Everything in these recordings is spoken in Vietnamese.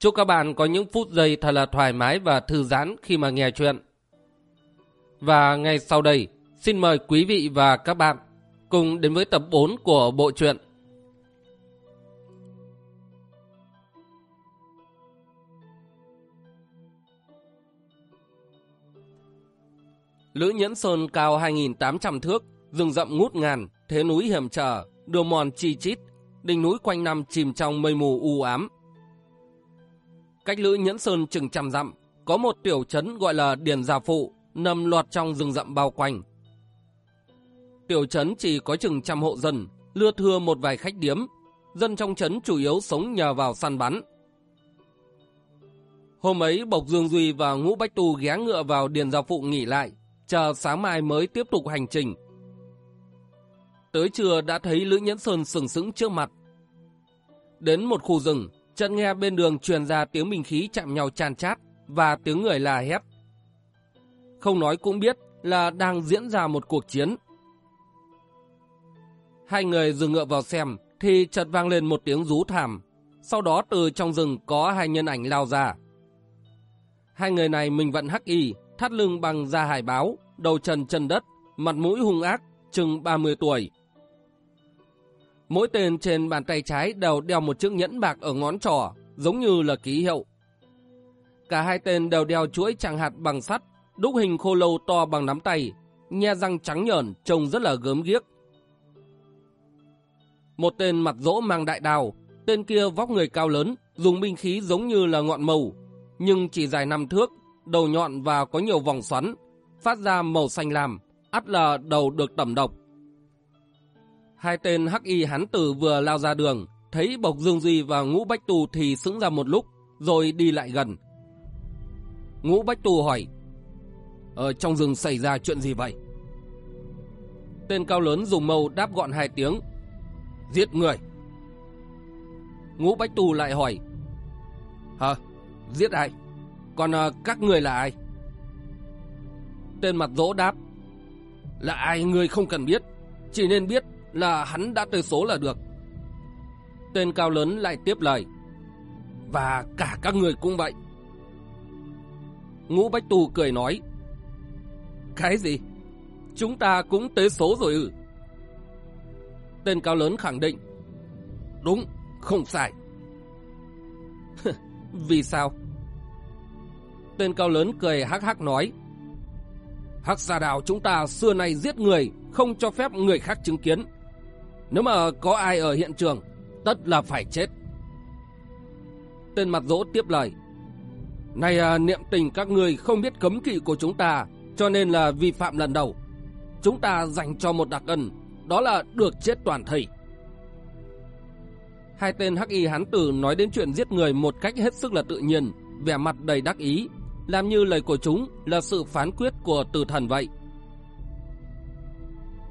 Chúc các bạn có những phút giây thật là thoải mái và thư giãn khi mà nghe chuyện. Và ngay sau đây, xin mời quý vị và các bạn cùng đến với tập 4 của bộ truyện. Lữ Nhẫn Sơn cao 2.800 thước, rừng rậm ngút ngàn, thế núi hiểm trở, đường mòn chi chít, đỉnh núi quanh năm chìm trong mây mù u ám, Cách Lữ Nhẫn Sơn chừng trăm dặm, có một tiểu trấn gọi là Điền Gia Phụ, nằm loạt trong rừng rậm bao quanh. Tiểu trấn chỉ có chừng trăm hộ dân, lưa thưa một vài khách điếm. Dân trong trấn chủ yếu sống nhờ vào săn bắn. Hôm ấy Bộc Dương Duy và Ngũ Bách Tu ghé ngựa vào Điền Gia Phụ nghỉ lại, chờ sáng mai mới tiếp tục hành trình. Tới trưa đã thấy Lữ Nhẫn Sơn sừng sững trước mặt. Đến một khu rừng, Chợt nghe bên đường truyền ra tiếng bình khí chạm nhau chan chát và tiếng người là hét. Không nói cũng biết là đang diễn ra một cuộc chiến. Hai người dừng ngựa vào xem thì chợt vang lên một tiếng rú thảm. Sau đó từ trong rừng có hai nhân ảnh lao ra. Hai người này mình vẫn hắc y, thắt lưng bằng da hải báo, đầu trần chân đất, mặt mũi hung ác, chừng 30 tuổi. Mỗi tên trên bàn tay trái đều đeo một chiếc nhẫn bạc ở ngón trỏ, giống như là ký hiệu. Cả hai tên đều đeo chuỗi tràng hạt bằng sắt, đúc hình khô lâu to bằng nắm tay, nhe răng trắng nhờn, trông rất là gớm ghiếc. Một tên mặt rỗ mang đại đào, tên kia vóc người cao lớn, dùng binh khí giống như là ngọn màu, nhưng chỉ dài năm thước, đầu nhọn và có nhiều vòng xoắn, phát ra màu xanh lam, ắt là đầu được tẩm độc. Hai tên hắc y hán tử vừa lao ra đường, thấy Bộc Dương Duy và Ngũ Bách tù thì sững ra một lúc, rồi đi lại gần. Ngũ Bách tù hỏi, Ở trong rừng xảy ra chuyện gì vậy? Tên cao lớn dùng mâu đáp gọn hai tiếng, Giết người. Ngũ Bách tù lại hỏi, Hả? Giết ai? Còn uh, các người là ai? Tên mặt dỗ đáp, Là ai người không cần biết, chỉ nên biết là hắn đã tới số là được. Tên cao lớn lại tiếp lời. Và cả các người cũng vậy. Ngũ Bách tù cười nói. Cái gì? Chúng ta cũng tới số rồi ư? Tên cao lớn khẳng định. Đúng, không sai. Vì sao? Tên cao lớn cười hắc hắc nói. Hắc giả đạo chúng ta xưa nay giết người, không cho phép người khác chứng kiến. Nếu mà có ai ở hiện trường, tất là phải chết. Tên mặt dỗ tiếp lời. Này à, niệm tình các người không biết cấm kỵ của chúng ta, cho nên là vi phạm lần đầu. Chúng ta dành cho một đặc ân, đó là được chết toàn thây. Hai tên hắc y hán tử nói đến chuyện giết người một cách hết sức là tự nhiên, vẻ mặt đầy đắc ý, làm như lời của chúng là sự phán quyết của tử thần vậy.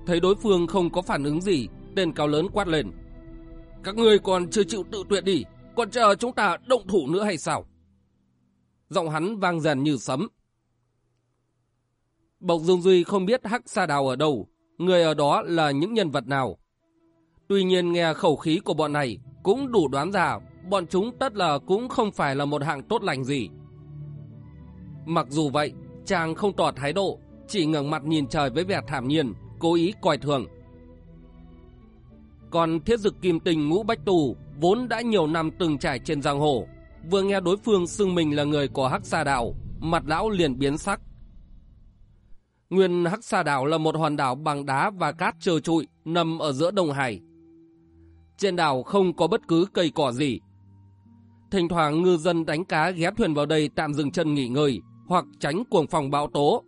Thấy đối phương không có phản ứng gì, tên cao lớn quát lên. Các ngươi còn chưa chịu tự tuyệt đi, còn chờ chúng ta động thủ nữa hay sao? Giọng hắn vang dần như sấm. Bộc Dương Duy không biết Hắc Sa Đào ở đâu, người ở đó là những nhân vật nào. Tuy nhiên nghe khẩu khí của bọn này cũng đủ đoán ra bọn chúng tất là cũng không phải là một hạng tốt lành gì. Mặc dù vậy, chàng không tỏ thái độ, chỉ ngẩng mặt nhìn trời với vẻ thảm nhiên, cố ý coi thường. Còn thiết dực kim tình ngũ bách tù vốn đã nhiều năm từng trải trên giang hồ, vừa nghe đối phương xưng mình là người của Hắc Sa Đảo, mặt lão liền biến sắc. Nguyên Hắc Sa Đảo là một hòn đảo bằng đá và cát trơ trụi nằm ở giữa Đông Hải. Trên đảo không có bất cứ cây cỏ gì. Thỉnh thoảng ngư dân đánh cá ghé thuyền vào đây tạm dừng chân nghỉ ngơi hoặc tránh cuồng phòng bão tố.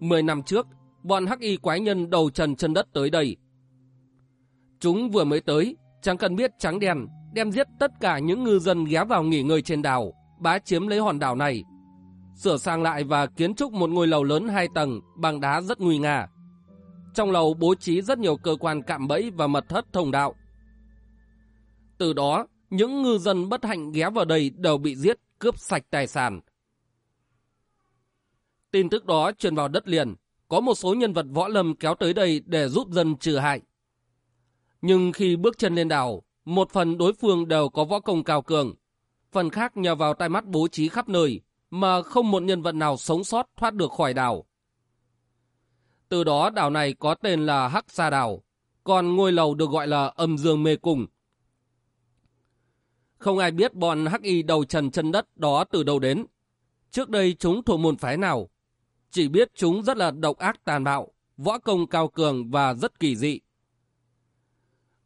Mười năm trước, bọn hắc y quái nhân đầu trần chân đất tới đây Chúng vừa mới tới, chẳng cần biết trắng đen, đem giết tất cả những ngư dân ghé vào nghỉ ngơi trên đảo, bá chiếm lấy hòn đảo này, sửa sang lại và kiến trúc một ngôi lầu lớn hai tầng bằng đá rất nguy nga. Trong lầu bố trí rất nhiều cơ quan cạm bẫy và mật thất thông đạo. Từ đó, những ngư dân bất hạnh ghé vào đây đều bị giết, cướp sạch tài sản. Tin tức đó truyền vào đất liền, có một số nhân vật võ lâm kéo tới đây để giúp dân trừ hại. Nhưng khi bước chân lên đảo, một phần đối phương đều có võ công cao cường, phần khác nhờ vào tai mắt bố trí khắp nơi, mà không một nhân vật nào sống sót thoát được khỏi đảo. Từ đó đảo này có tên là Hắc Sa Đảo, còn ngôi lầu được gọi là Âm Dương Mê Cung. Không ai biết bọn hắc y đầu trần chân đất đó từ đâu đến. Trước đây chúng thuộc môn phái nào. Chỉ biết chúng rất là độc ác tàn bạo, võ công cao cường và rất kỳ dị.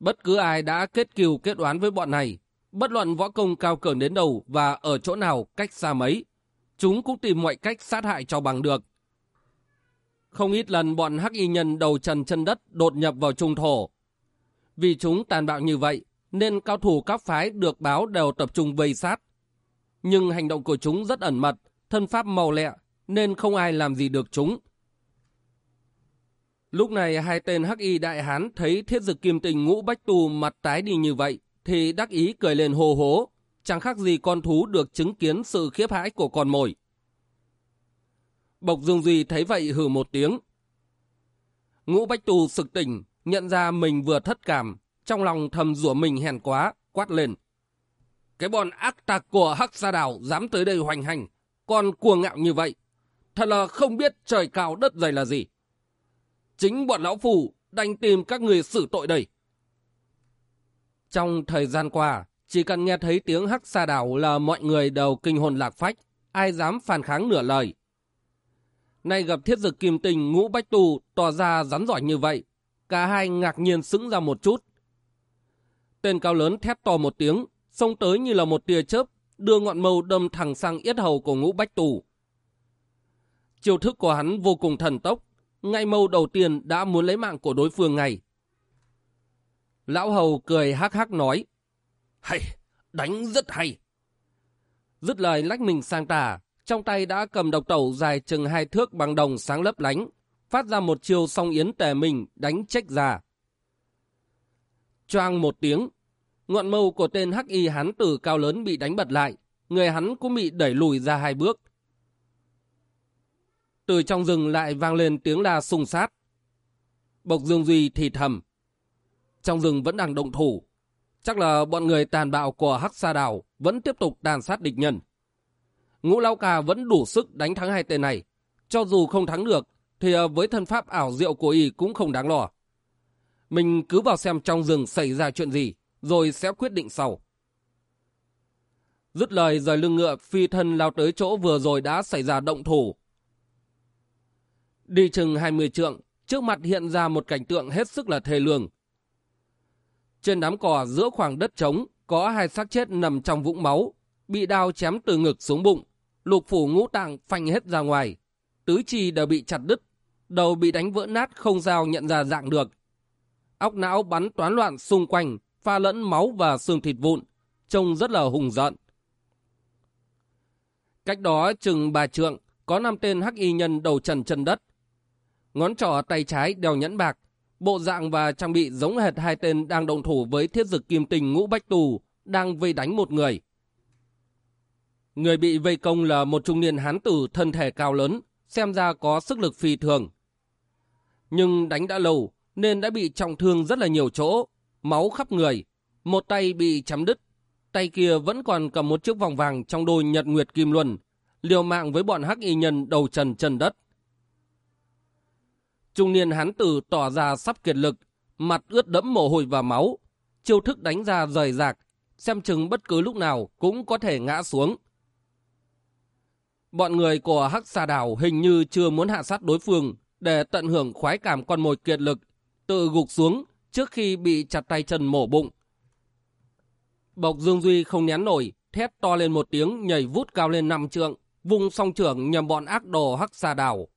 Bất cứ ai đã kết kiều kết đoán với bọn này, bất luận võ công cao cường đến đâu và ở chỗ nào cách xa mấy, chúng cũng tìm mọi cách sát hại cho bằng được. Không ít lần bọn hắc y nhân đầu trần chân đất đột nhập vào trung thổ. Vì chúng tàn bạo như vậy, nên cao thủ các phái được báo đều tập trung vây sát. Nhưng hành động của chúng rất ẩn mật, thân pháp màu lẹ, nên không ai làm gì được chúng. Lúc này hai tên hắc y đại hán thấy thiết dực kim tình ngũ bách tu mặt tái đi như vậy, thì đắc ý cười lên hồ hố, chẳng khác gì con thú được chứng kiến sự khiếp hãi của con mồi. Bộc Dương Duy thấy vậy hừ một tiếng. Ngũ bách tu sực tỉnh, nhận ra mình vừa thất cảm, trong lòng thầm rủa mình hèn quá, quát lên. Cái bọn ác tạc của Hắc gia Đảo dám tới đây hoành hành, còn cuồng ngạo như vậy. Thật là không biết trời cao đất dày là gì. Chính bọn lão phù đành tìm các người xử tội đây. Trong thời gian qua, chỉ cần nghe thấy tiếng Hắc xa Đảo là mọi người đều kinh hồn lạc phách, ai dám phản kháng nửa lời. Nay gặp thiết dực kim tình ngũ bách tù tỏ ra rắn giỏi như vậy, cả hai ngạc nhiên sững ra một chút, Tên cao lớn thét to một tiếng, xông tới như là một tia chớp, đưa ngọn mâu đâm thẳng sang yết hầu của ngũ bách tù. Chiêu thức của hắn vô cùng thần tốc, ngay mâu đầu tiên đã muốn lấy mạng của đối phương ngay. Lão hầu cười hắc hắc nói, Hay, đánh rất hay. Dứt lời lách mình sang tà, trong tay đã cầm độc tẩu dài chừng hai thước bằng đồng sáng lấp lánh, phát ra một chiêu song yến tề mình đánh trách ra. Choang một tiếng, ngọn mâu của tên hắc y hắn tử cao lớn bị đánh bật lại, người hắn cũng bị đẩy lùi ra hai bước. Từ trong rừng lại vang lên tiếng la sung sát. Bộc Dương Duy thì thầm. Trong rừng vẫn đang động thủ. Chắc là bọn người tàn bạo của Hắc Sa Đào vẫn tiếp tục tàn sát địch nhân. Ngũ Lao Cà vẫn đủ sức đánh thắng hai tên này. Cho dù không thắng được, thì ờ, với thân pháp ảo diệu của y cũng không đáng lo. Mình cứ vào xem trong rừng xảy ra chuyện gì, rồi sẽ quyết định sau. Dứt lời rời lưng ngựa phi thân lao tới chỗ vừa rồi đã xảy ra động thủ. Đi chừng 20 trượng, trước mặt hiện ra một cảnh tượng hết sức là thê lương. Trên đám cỏ giữa khoảng đất trống có hai xác chết nằm trong vũng máu, bị đao chém từ ngực xuống bụng, lục phủ ngũ tạng phanh hết ra ngoài, tứ chi đều bị chặt đứt, đầu bị đánh vỡ nát không sao nhận ra dạng được, óc não bắn toán loạn xung quanh, pha lẫn máu và xương thịt vụn, trông rất là hùng giận. Cách đó chừng bà trượng, có năm tên hắc y nhân đầu trần chân đất. Ngón trỏ tay trái đeo nhẫn bạc, bộ dạng và trang bị giống hệt hai tên đang động thủ với thiết dực kim tình ngũ bách tù, đang vây đánh một người. Người bị vây công là một trung niên hán tử thân thể cao lớn, xem ra có sức lực phi thường. Nhưng đánh đã lâu, nên đã bị trọng thương rất là nhiều chỗ, máu khắp người, một tay bị chấm đứt, tay kia vẫn còn cầm một chiếc vòng vàng trong đôi nhật nguyệt kim luân, liều mạng với bọn hắc y nhân đầu trần chân đất. Trung niên hán tử tỏ ra sắp kiệt lực, mặt ướt đẫm mồ hôi và máu, chiêu thức đánh ra rời rạc, xem chừng bất cứ lúc nào cũng có thể ngã xuống. Bọn người của Hắc Sa Đảo hình như chưa muốn hạ sát đối phương để tận hưởng khoái cảm con mồi kiệt lực tự gục xuống trước khi bị chặt tay chân mổ bụng. Bộc Dương Duy không nén nổi, thét to lên một tiếng nhảy vút cao lên năm trượng, vùng song trưởng nhằm bọn ác đồ hắc Sa đảo.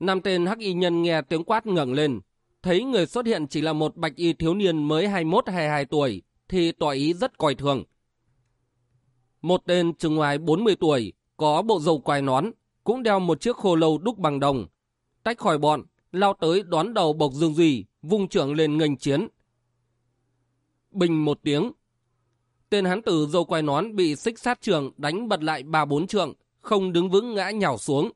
Năm tên hắc y nhân nghe tiếng quát ngẩng lên, thấy người xuất hiện chỉ là một bạch y thiếu niên mới 21-22 tuổi, thì tỏ ý rất coi thường. Một tên chừng ngoài 40 tuổi, có bộ dầu quai nón, cũng đeo một chiếc khô lâu đúc bằng đồng. Tách khỏi bọn, lao tới đón đầu Bộc Dương Duy, vung trưởng lên nghênh chiến. Bình một tiếng. Tên hán tử dâu quai nón bị xích sát trường đánh bật lại ba bốn trượng, không đứng vững ngã nhào xuống.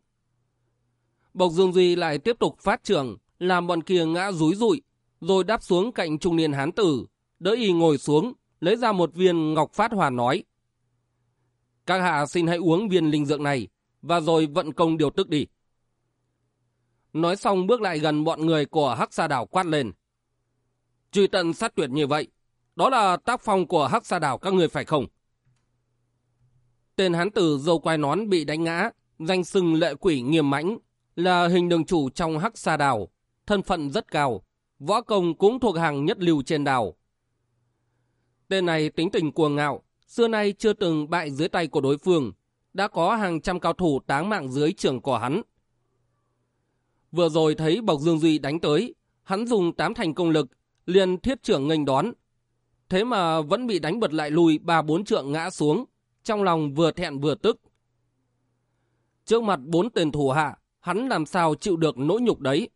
Bộc Dương Duy lại tiếp tục phát trưởng, làm bọn kia ngã rúi rụi, rồi đáp xuống cạnh trung niên hán tử, đỡ y ngồi xuống, lấy ra một viên ngọc phát hoàn nói. Các hạ xin hãy uống viên linh dược này, và rồi vận công điều tức đi. Nói xong bước lại gần bọn người của Hắc Sa Đảo quát lên. Truy tận sát tuyệt như vậy, đó là tác phong của Hắc Sa Đảo các người phải không? Tên hán tử dâu quai nón bị đánh ngã, danh sừng lệ quỷ nghiêm mãnh, là hình đường chủ trong Hắc Sa Đảo, thân phận rất cao, võ công cũng thuộc hàng nhất lưu trên đảo. Tên này tính tình cuồng ngạo, xưa nay chưa từng bại dưới tay của đối phương, đã có hàng trăm cao thủ táng mạng dưới trường của hắn. Vừa rồi thấy Bộc Dương Duy đánh tới, hắn dùng tám thành công lực, liền thiết trưởng nghênh đón. Thế mà vẫn bị đánh bật lại lùi ba bốn trượng ngã xuống, trong lòng vừa thẹn vừa tức. Trước mặt bốn tên thủ hạ, hắn làm sao chịu được nỗi nhục đấy.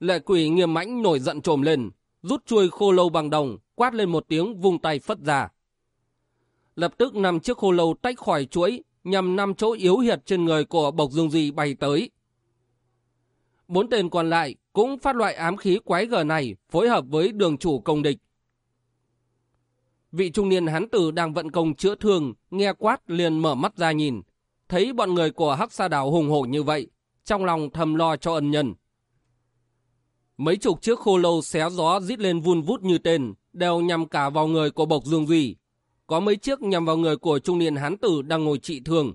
Lệ quỷ nghiêm mãnh nổi giận trồm lên, rút chuôi khô lâu bằng đồng, quát lên một tiếng vung tay phất ra. Lập tức năm chiếc khô lâu tách khỏi chuỗi, nhằm năm chỗ yếu hiệt trên người của Bộc Dương Duy bay tới. Bốn tên còn lại cũng phát loại ám khí quái gở này phối hợp với đường chủ công địch. Vị trung niên hán tử đang vận công chữa thương, nghe quát liền mở mắt ra nhìn. Thấy bọn người của Hắc Sa Đảo hùng hổ như vậy, trong lòng thầm lo cho ân nhân. Mấy chục chiếc khô lâu xé gió rít lên vun vút như tên, đều nhằm cả vào người của Bộc Dương Duy. Có mấy chiếc nhằm vào người của trung niên hán tử đang ngồi trị thương.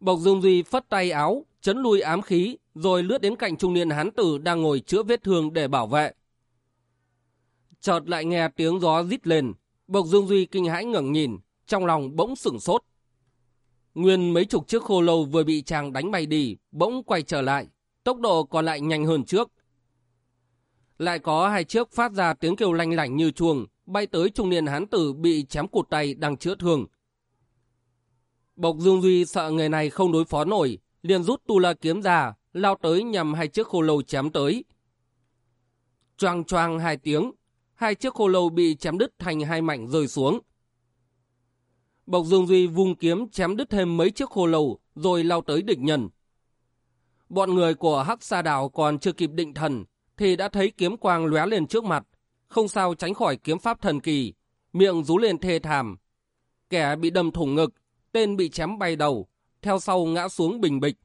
Bộc Dương Duy phất tay áo, chấn lui ám khí, rồi lướt đến cạnh trung niên hán tử đang ngồi chữa vết thương để bảo vệ. Chợt lại nghe tiếng gió rít lên, Bộc Dương Duy kinh hãi ngẩng nhìn, trong lòng bỗng sửng sốt. Nguyên mấy chục chiếc khô lâu vừa bị chàng đánh bay đi, bỗng quay trở lại, tốc độ còn lại nhanh hơn trước. Lại có hai chiếc phát ra tiếng kêu lanh lảnh như chuông, bay tới trung niên hán tử bị chém cụt tay đang chữa thương. Bộc Dương Duy sợ người này không đối phó nổi, liền rút tu la kiếm ra, lao tới nhằm hai chiếc khô lâu chém tới. Choang choang hai tiếng, hai chiếc khô lâu bị chém đứt thành hai mảnh rơi xuống. Bộc Dương Duy vung kiếm chém đứt thêm mấy chiếc khô lầu, rồi lao tới địch nhân. Bọn người của Hắc Sa Đảo còn chưa kịp định thần, thì đã thấy kiếm quang lóe lên trước mặt, không sao tránh khỏi kiếm pháp thần kỳ, miệng rú lên thê thảm. Kẻ bị đâm thủng ngực, tên bị chém bay đầu, theo sau ngã xuống bình bịch.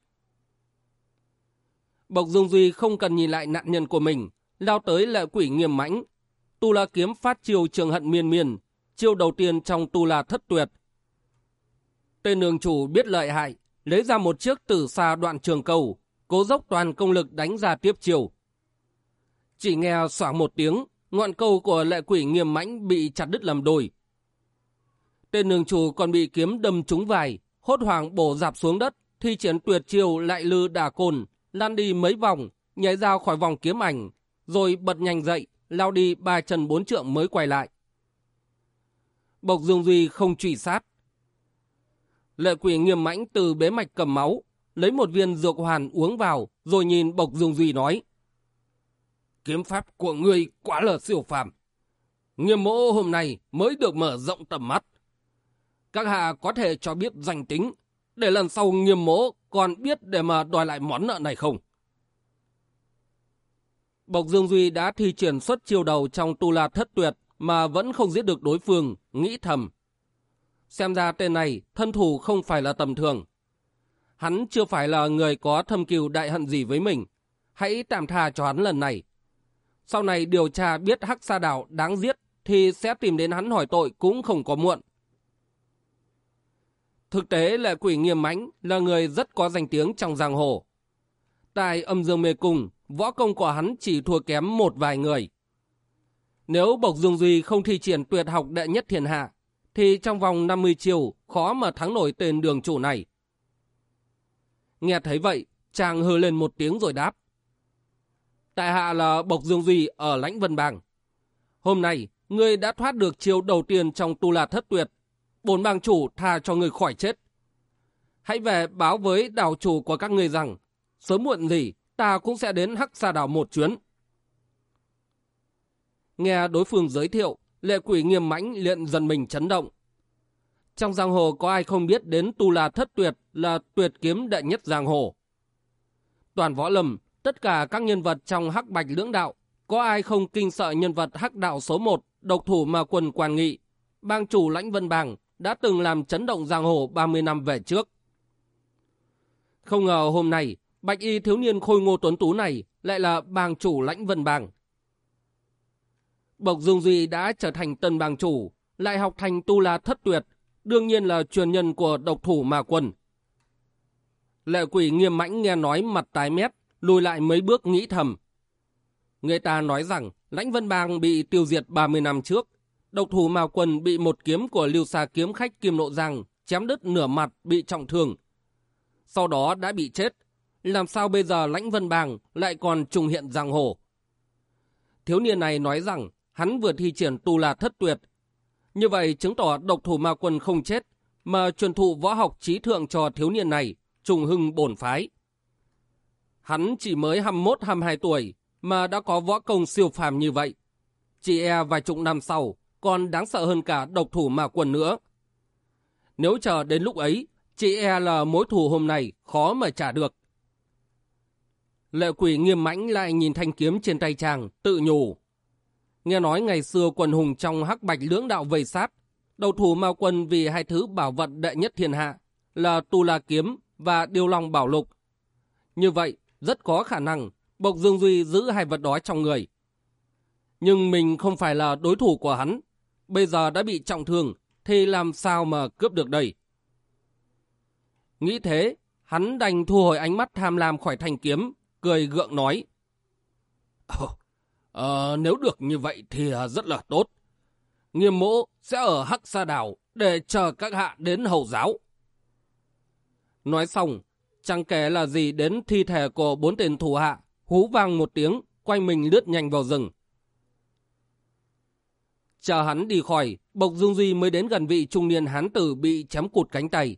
Bộc Dương Duy không cần nhìn lại nạn nhân của mình, lao tới lệ quỷ nghiêm mãnh. Tu La kiếm phát chiêu trường hận miên miên, chiêu đầu tiên trong Tu La thất tuyệt. Tên đường chủ biết lợi hại, lấy ra một chiếc tử xa đoạn trường cầu, cố dốc toàn công lực đánh ra tiếp chiều. Chỉ nghe xỏa một tiếng, ngọn câu của lệ quỷ nghiêm mãnh bị chặt đứt làm đôi. Tên đường chủ còn bị kiếm đâm trúng vài, hốt hoảng bổ dạp xuống đất, thi triển tuyệt chiều lại lư đà cồn, lan đi mấy vòng, nhảy ra khỏi vòng kiếm ảnh, rồi bật nhanh dậy, lao đi ba chân bốn trượng mới quay lại. Bộc Dương Duy không truy sát. Lệ quỷ nghiêm mãnh từ bế mạch cầm máu, lấy một viên dược hoàn uống vào, rồi nhìn Bộc Dương Duy nói. Kiếm pháp của ngươi quá là siêu phàm. Nghiêm mộ hôm nay mới được mở rộng tầm mắt. Các hạ có thể cho biết danh tính, để lần sau nghiêm mộ còn biết để mà đòi lại món nợ này không? Bộc Dương Duy đã thi triển xuất chiêu đầu trong tu la thất tuyệt mà vẫn không giết được đối phương, nghĩ thầm. Xem ra tên này thân thủ không phải là tầm thường. Hắn chưa phải là người có thâm cừu đại hận gì với mình. Hãy tạm tha cho hắn lần này. Sau này điều tra biết Hắc Sa Đảo đáng giết thì sẽ tìm đến hắn hỏi tội cũng không có muộn. Thực tế là quỷ nghiêm mãnh là người rất có danh tiếng trong giang hồ. Tại âm dương mê cung, võ công của hắn chỉ thua kém một vài người. Nếu Bộc Dương Duy không thi triển tuyệt học đệ nhất thiên hạ, thì trong vòng 50 chiều khó mà thắng nổi tên đường chủ này. Nghe thấy vậy, chàng hừ lên một tiếng rồi đáp. Tại hạ là Bộc Dương Duy ở lãnh Vân Bang. Hôm nay, ngươi đã thoát được chiều đầu tiên trong tu la thất tuyệt. Bổn bang chủ tha cho ngươi khỏi chết. Hãy về báo với đảo chủ của các ngươi rằng, sớm muộn gì ta cũng sẽ đến Hắc Sa Đảo một chuyến. Nghe đối phương giới thiệu, lệ quỷ nghiêm mãnh liền dần mình chấn động. Trong giang hồ có ai không biết đến Tu La Thất Tuyệt là tuyệt kiếm đệ nhất giang hồ. Toàn võ lâm, tất cả các nhân vật trong hắc bạch lưỡng đạo, có ai không kinh sợ nhân vật hắc đạo số 1, độc thủ mà quần quan nghị, bang chủ lãnh vân bàng đã từng làm chấn động giang hồ 30 năm về trước. Không ngờ hôm nay, bạch y thiếu niên khôi ngô tuấn tú này lại là bang chủ lãnh vân bàng. Bộc Dương Duy đã trở thành tân bang chủ, lại học thành tu la thất tuyệt, đương nhiên là truyền nhân của độc thủ mà quân. Lệ quỷ nghiêm mãnh nghe nói mặt tái mét, lùi lại mấy bước nghĩ thầm. Người ta nói rằng lãnh vân bang bị tiêu diệt 30 năm trước, độc thủ mà quân bị một kiếm của lưu xa kiếm khách Kim Nộ Giang chém đứt nửa mặt bị trọng thương. Sau đó đã bị chết, làm sao bây giờ lãnh vân bang lại còn trùng hiện giang hồ? Thiếu niên này nói rằng hắn vừa thi triển tu là thất tuyệt. Như vậy chứng tỏ độc thủ ma quân không chết, mà truyền thụ võ học trí thượng cho thiếu niên này, trùng hưng bổn phái. Hắn chỉ mới 21-22 tuổi mà đã có võ công siêu phàm như vậy. Chỉ e vài chục năm sau còn đáng sợ hơn cả độc thủ ma quân nữa. Nếu chờ đến lúc ấy, chỉ e là mối thù hôm nay khó mà trả được. Lệ quỷ nghiêm mãnh lại nhìn thanh kiếm trên tay chàng, tự nhủ. Nghe nói ngày xưa quần hùng trong hắc bạch lưỡng đạo vây sát, đầu thủ Mao quân vì hai thứ bảo vật đệ nhất thiên hạ là Tu La Kiếm và Điêu Long Bảo Lục. Như vậy, rất có khả năng Bộc Dương Duy giữ hai vật đó trong người. Nhưng mình không phải là đối thủ của hắn. Bây giờ đã bị trọng thương, thì làm sao mà cướp được đây? Nghĩ thế, hắn đành thu hồi ánh mắt tham lam khỏi thanh kiếm, cười gượng nói. Oh, Ờ, nếu được như vậy thì ờ, rất là tốt. Nghiêm mộ sẽ ở Hắc Sa Đảo để chờ các hạ đến hầu giáo. Nói xong, chẳng kể là gì đến thi thể của bốn tên thủ hạ, hú vang một tiếng, quay mình lướt nhanh vào rừng. Chờ hắn đi khỏi, Bộc Dương Duy mới đến gần vị trung niên hán tử bị chém cụt cánh tay.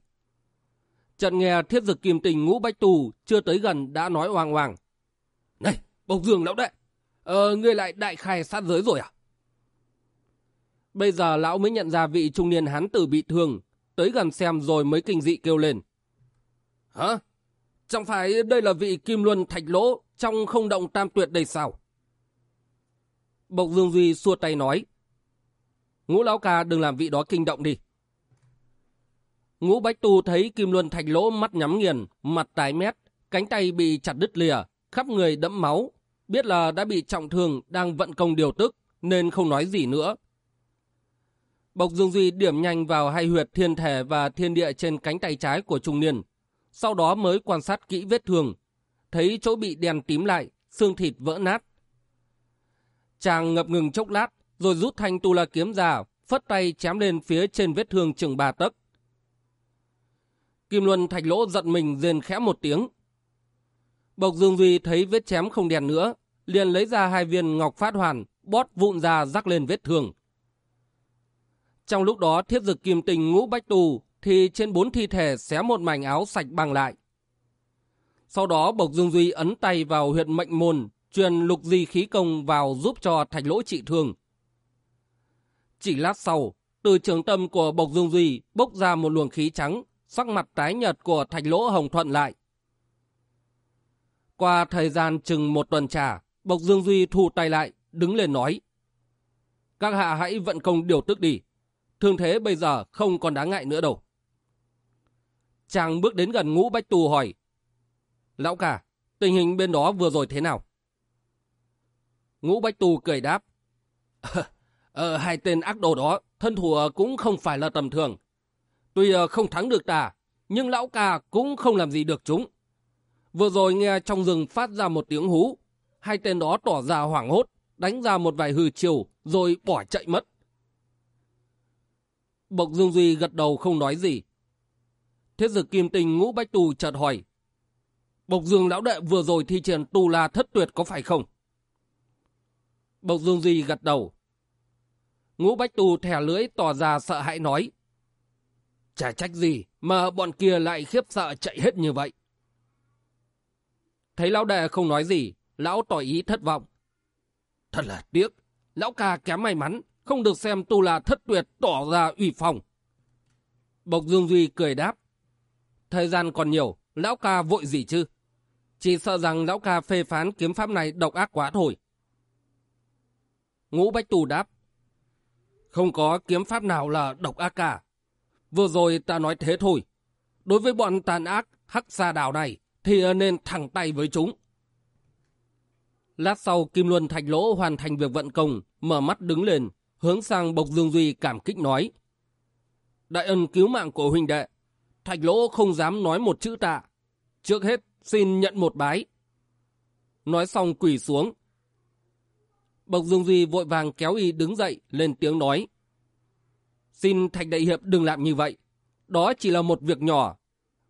Trận nghe thiết dực kim tình ngũ bách tù chưa tới gần đã nói oang oang. Này, Bộc Dương lão đệ, Ờ, ngươi lại đại khai sát giới rồi à? Bây giờ lão mới nhận ra vị trung niên hán tử bị thương, tới gần xem rồi mới kinh dị kêu lên. Hả? Chẳng phải đây là vị kim luân thạch lỗ trong không động tam tuyệt đây sao? Bộc Dương Duy xua tay nói. Ngũ lão ca đừng làm vị đó kinh động đi. Ngũ Bách Tu thấy Kim Luân thạch lỗ mắt nhắm nghiền, mặt tái mét, cánh tay bị chặt đứt lìa, khắp người đẫm máu, biết là đã bị trọng thương đang vận công điều tức nên không nói gì nữa. Bộc Dương Duy điểm nhanh vào hai huyệt thiên thể và thiên địa trên cánh tay trái của trung niên. Sau đó mới quan sát kỹ vết thương. Thấy chỗ bị đèn tím lại, xương thịt vỡ nát. Chàng ngập ngừng chốc lát, rồi rút thanh tu la kiếm ra, phất tay chém lên phía trên vết thương chừng ba tấc. Kim Luân thạch lỗ giận mình rên khẽ một tiếng, Bộc Dương Duy thấy vết chém không đèn nữa, liền lấy ra hai viên ngọc phát hoàn, bót vụn ra rắc lên vết thương. Trong lúc đó thiết dực kim tình ngũ bách tù thì trên bốn thi thể xé một mảnh áo sạch bằng lại. Sau đó Bộc Dương Duy ấn tay vào huyện mệnh môn, truyền lục di khí công vào giúp cho thạch lỗ trị thương. Chỉ lát sau, từ trường tâm của Bộc Dương Duy bốc ra một luồng khí trắng, sắc mặt tái nhợt của thạch lỗ hồng thuận lại. Qua thời gian chừng một tuần trà, Bộc Dương Duy thu tay lại, đứng lên nói. Các hạ hãy vận công điều tức đi. Thương thế bây giờ không còn đáng ngại nữa đâu. Chàng bước đến gần ngũ bách tù hỏi. Lão cả, tình hình bên đó vừa rồi thế nào? Ngũ bách tù cười đáp. Ờ, hai tên ác đồ đó, thân thủ cũng không phải là tầm thường. Tuy ờ, không thắng được ta, nhưng lão ca cũng không làm gì được chúng. Vừa rồi nghe trong rừng phát ra một tiếng hú. Hai tên đó tỏ ra hoảng hốt, đánh ra một vài hư chiều, rồi bỏ chạy mất. Bộc Dương Duy gật đầu không nói gì. Thiết dực kim tình ngũ bách tù chợt hỏi. Bộc Dương lão đệ vừa rồi thi triển tu la thất tuyệt có phải không? Bộc Dương Duy gật đầu. Ngũ Bách Tu thẻ lưỡi tỏ ra sợ hãi nói. Chả trách gì mà bọn kia lại khiếp sợ chạy hết như vậy. Thấy lão đệ không nói gì, lão tỏ ý thất vọng. Thật là tiếc, lão ca kém may mắn, không được xem tu là thất tuyệt tỏ ra uy phong. Bộc Dương Duy cười đáp. Thời gian còn nhiều, lão ca vội gì chứ? Chỉ sợ rằng lão ca phê phán kiếm pháp này độc ác quá thôi. Ngũ Bách Tù đáp. Không có kiếm pháp nào là độc ác cả. Vừa rồi ta nói thế thôi. Đối với bọn tàn ác hắc xa đảo này thì ờ, nên thẳng tay với chúng. Lát sau Kim Luân Thạch Lỗ hoàn thành việc vận công, mở mắt đứng lên, hướng sang Bộc Dương Duy cảm kích nói. Đại ân cứu mạng của huynh đệ, Thạch Lỗ không dám nói một chữ tạ. Trước hết, xin nhận một bái. Nói xong quỳ xuống. Bộc Dương Duy vội vàng kéo y đứng dậy, lên tiếng nói. Xin Thạch Đại Hiệp đừng làm như vậy. Đó chỉ là một việc nhỏ.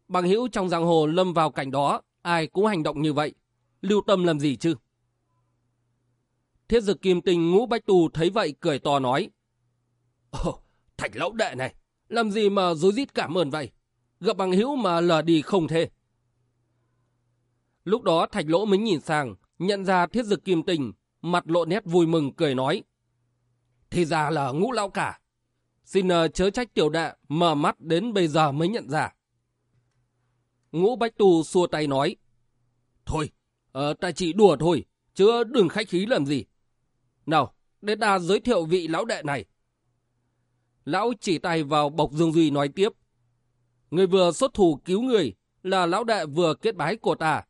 Bằng hữu trong giang hồ lâm vào cảnh đó, ai cũng hành động như vậy. Lưu tâm làm gì chứ? Thiết dực kim tình ngũ bách tù thấy vậy cười to nói. Ồ, Thạch lão đệ này, làm gì mà dối rít cảm ơn vậy? Gặp bằng hữu mà lờ đi không thế. Lúc đó thạch lỗ mới nhìn sang, nhận ra thiết dực kim tình, mặt lộ nét vui mừng cười nói. Thì ra là ngũ lão cả. Xin ờ, chớ trách tiểu đệ, mở mắt đến bây giờ mới nhận ra. Ngũ bách tu xua tay nói. Thôi, ờ, uh, ta chỉ đùa thôi, chứ đừng khách khí làm gì. Nào, để ta giới thiệu vị lão đệ này. Lão chỉ tay vào Bộc Dương Duy nói tiếp. Người vừa xuất thủ cứu người là lão đệ vừa kết bái của ta.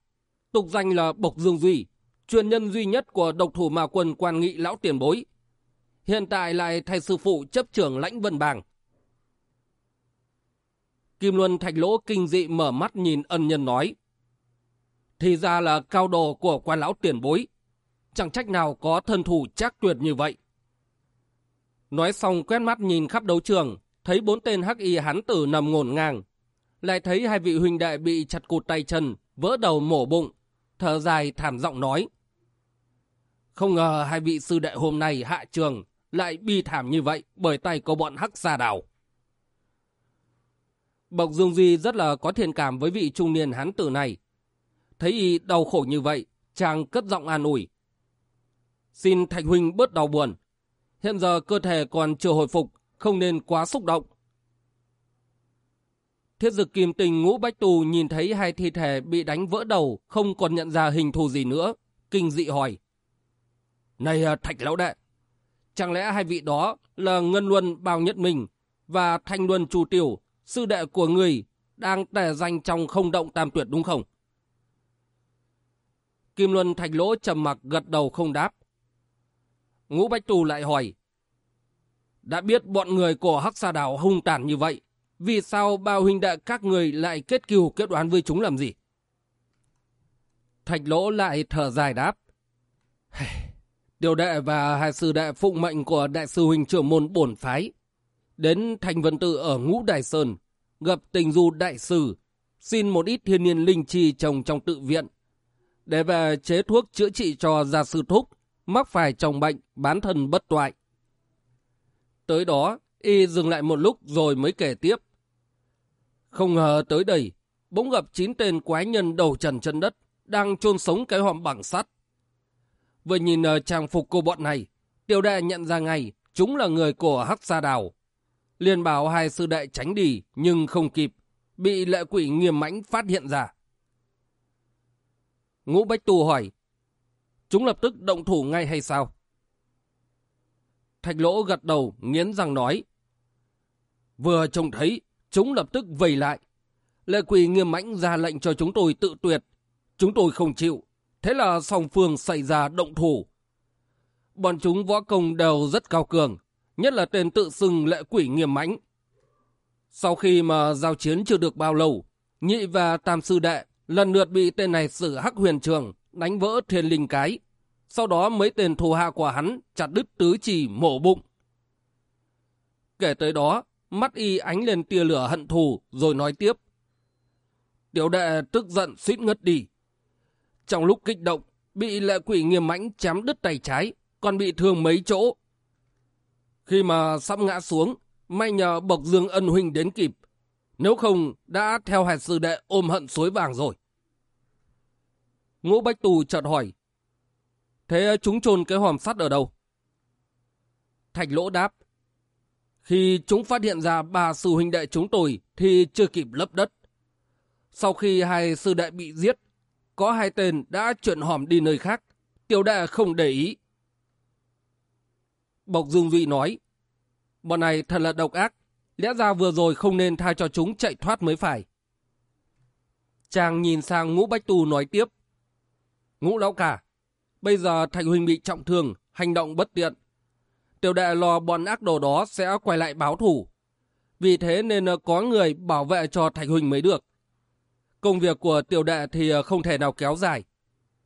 Tục danh là Bộc Dương Duy, truyền nhân duy nhất của độc thủ mà quân quan nghị lão tiền bối. Hiện tại lại thay sư phụ chấp trưởng lãnh vân bàng. Kim Luân Thạch Lỗ kinh dị mở mắt nhìn ân nhân nói. Thì ra là cao đồ của quan lão tiền bối. Chẳng trách nào có thân thủ chắc tuyệt như vậy. Nói xong quét mắt nhìn khắp đấu trường, thấy bốn tên hắc y hán tử nằm ngổn ngang. Lại thấy hai vị huynh đệ bị chặt cụt tay chân, vỡ đầu mổ bụng, thở dài thảm giọng nói. Không ngờ hai vị sư đệ hôm nay hạ trường lại bi thảm như vậy bởi tay của bọn hắc xa đảo. Bộc Dương Duy rất là có thiện cảm với vị trung niên hán tử này. Thấy y đau khổ như vậy, chàng cất giọng an ủi. Xin Thạch Huynh bớt đau buồn. Hiện giờ cơ thể còn chưa hồi phục, không nên quá xúc động. Thiết dực kim tình ngũ bách tù nhìn thấy hai thi thể bị đánh vỡ đầu, không còn nhận ra hình thù gì nữa. Kinh dị hỏi. Này à, Thạch Lão Đệ, chẳng lẽ hai vị đó là Ngân Luân Bào Nhất mình và Thanh Luân Chu Tiểu, sư đệ của người, đang tề danh trong không động tam tuyệt đúng không? Kim Luân Thạch Lỗ trầm mặc gật đầu không đáp. Ngũ Bách Tù lại hỏi. Đã biết bọn người của Hắc Sa Đảo hung tàn như vậy, vì sao bao huynh đệ các người lại kết cừu kết đoán với chúng làm gì? Thạch Lỗ lại thở dài đáp. Điều đệ và hai sư đệ phụng mệnh của đại sư huynh trưởng môn bổn phái. Đến thành vân tự ở Ngũ Đài Sơn, gặp tình du đại sư, xin một ít thiên nhiên linh chi trồng trong tự viện, để về chế thuốc chữa trị cho gia sư thúc, mắc phải chồng bệnh, bán thân bất toại. Tới đó, y dừng lại một lúc rồi mới kể tiếp. Không ngờ tới đây, bỗng gặp chín tên quái nhân đầu trần chân đất, đang chôn sống cái hòm bằng sắt. Vừa nhìn ờ, trang phục của bọn này, tiểu đệ nhận ra ngay, chúng là người của Hắc Sa Đào liền bảo hai sư đệ tránh đi, nhưng không kịp, bị lệ quỷ nghiêm mãnh phát hiện ra. Ngũ Bách Tu hỏi, chúng lập tức động thủ ngay hay sao? Thạch lỗ gật đầu, nghiến răng nói. Vừa trông thấy, chúng lập tức vây lại. Lệ quỷ nghiêm mãnh ra lệnh cho chúng tôi tự tuyệt. Chúng tôi không chịu. Thế là song phương xảy ra động thủ. Bọn chúng võ công đều rất cao cường, nhất là tên tự xưng lệ quỷ nghiêm mãnh. Sau khi mà giao chiến chưa được bao lâu, nhị và tam sư đệ lần lượt bị tên này xử hắc huyền trường, đánh vỡ thiên linh cái. Sau đó mấy tên thù hạ của hắn chặt đứt tứ chỉ mổ bụng. Kể tới đó, mắt y ánh lên tia lửa hận thù rồi nói tiếp. Tiểu đệ tức giận suýt ngất đi. Trong lúc kích động, bị lệ quỷ nghiêm mãnh chém đứt tay trái, còn bị thương mấy chỗ. Khi mà sắp ngã xuống, may nhờ bậc dương ân huynh đến kịp. Nếu không, đã theo hạt sư đệ ôm hận suối vàng rồi. Ngũ Bách Tù chợt hỏi. Thế chúng chôn cái hòm sắt ở đâu? Thạch lỗ đáp. Khi chúng phát hiện ra ba sư huynh đệ chúng tôi thì chưa kịp lấp đất. Sau khi hai sư đệ bị giết, có hai tên đã chuyển hòm đi nơi khác. Tiểu đệ không để ý. Bộc Dương Duy nói, bọn này thật là độc ác, lẽ ra vừa rồi không nên tha cho chúng chạy thoát mới phải. Chàng nhìn sang ngũ bách tu nói tiếp, ngũ lão cả, bây giờ Thạch Huynh bị trọng thương, hành động bất tiện. Tiểu đệ lo bọn ác đồ đó sẽ quay lại báo thủ. Vì thế nên ờ, có người bảo vệ cho Thạch Huynh mới được. Công việc của tiểu đệ thì ờ, không thể nào kéo dài.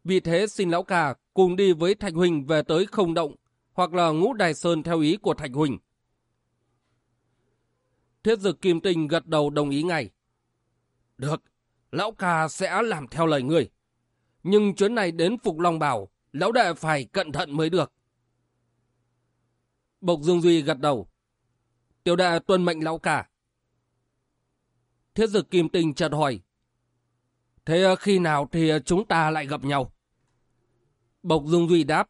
Vì thế xin lão cả cùng đi với Thạch Huynh về tới không động hoặc là ngũ đài sơn theo ý của Thạch Huỳnh. Thiết dực kim tinh gật đầu đồng ý ngay. Được, lão ca sẽ làm theo lời người. Nhưng chuyến này đến Phục Long Bảo, lão đệ phải cẩn thận mới được. Bộc Dương Duy gật đầu. Tiểu đệ tuân mệnh lão ca. Thiết dực kim tinh chợt hỏi. Thế khi nào thì chúng ta lại gặp nhau? Bộc Dương Duy đáp.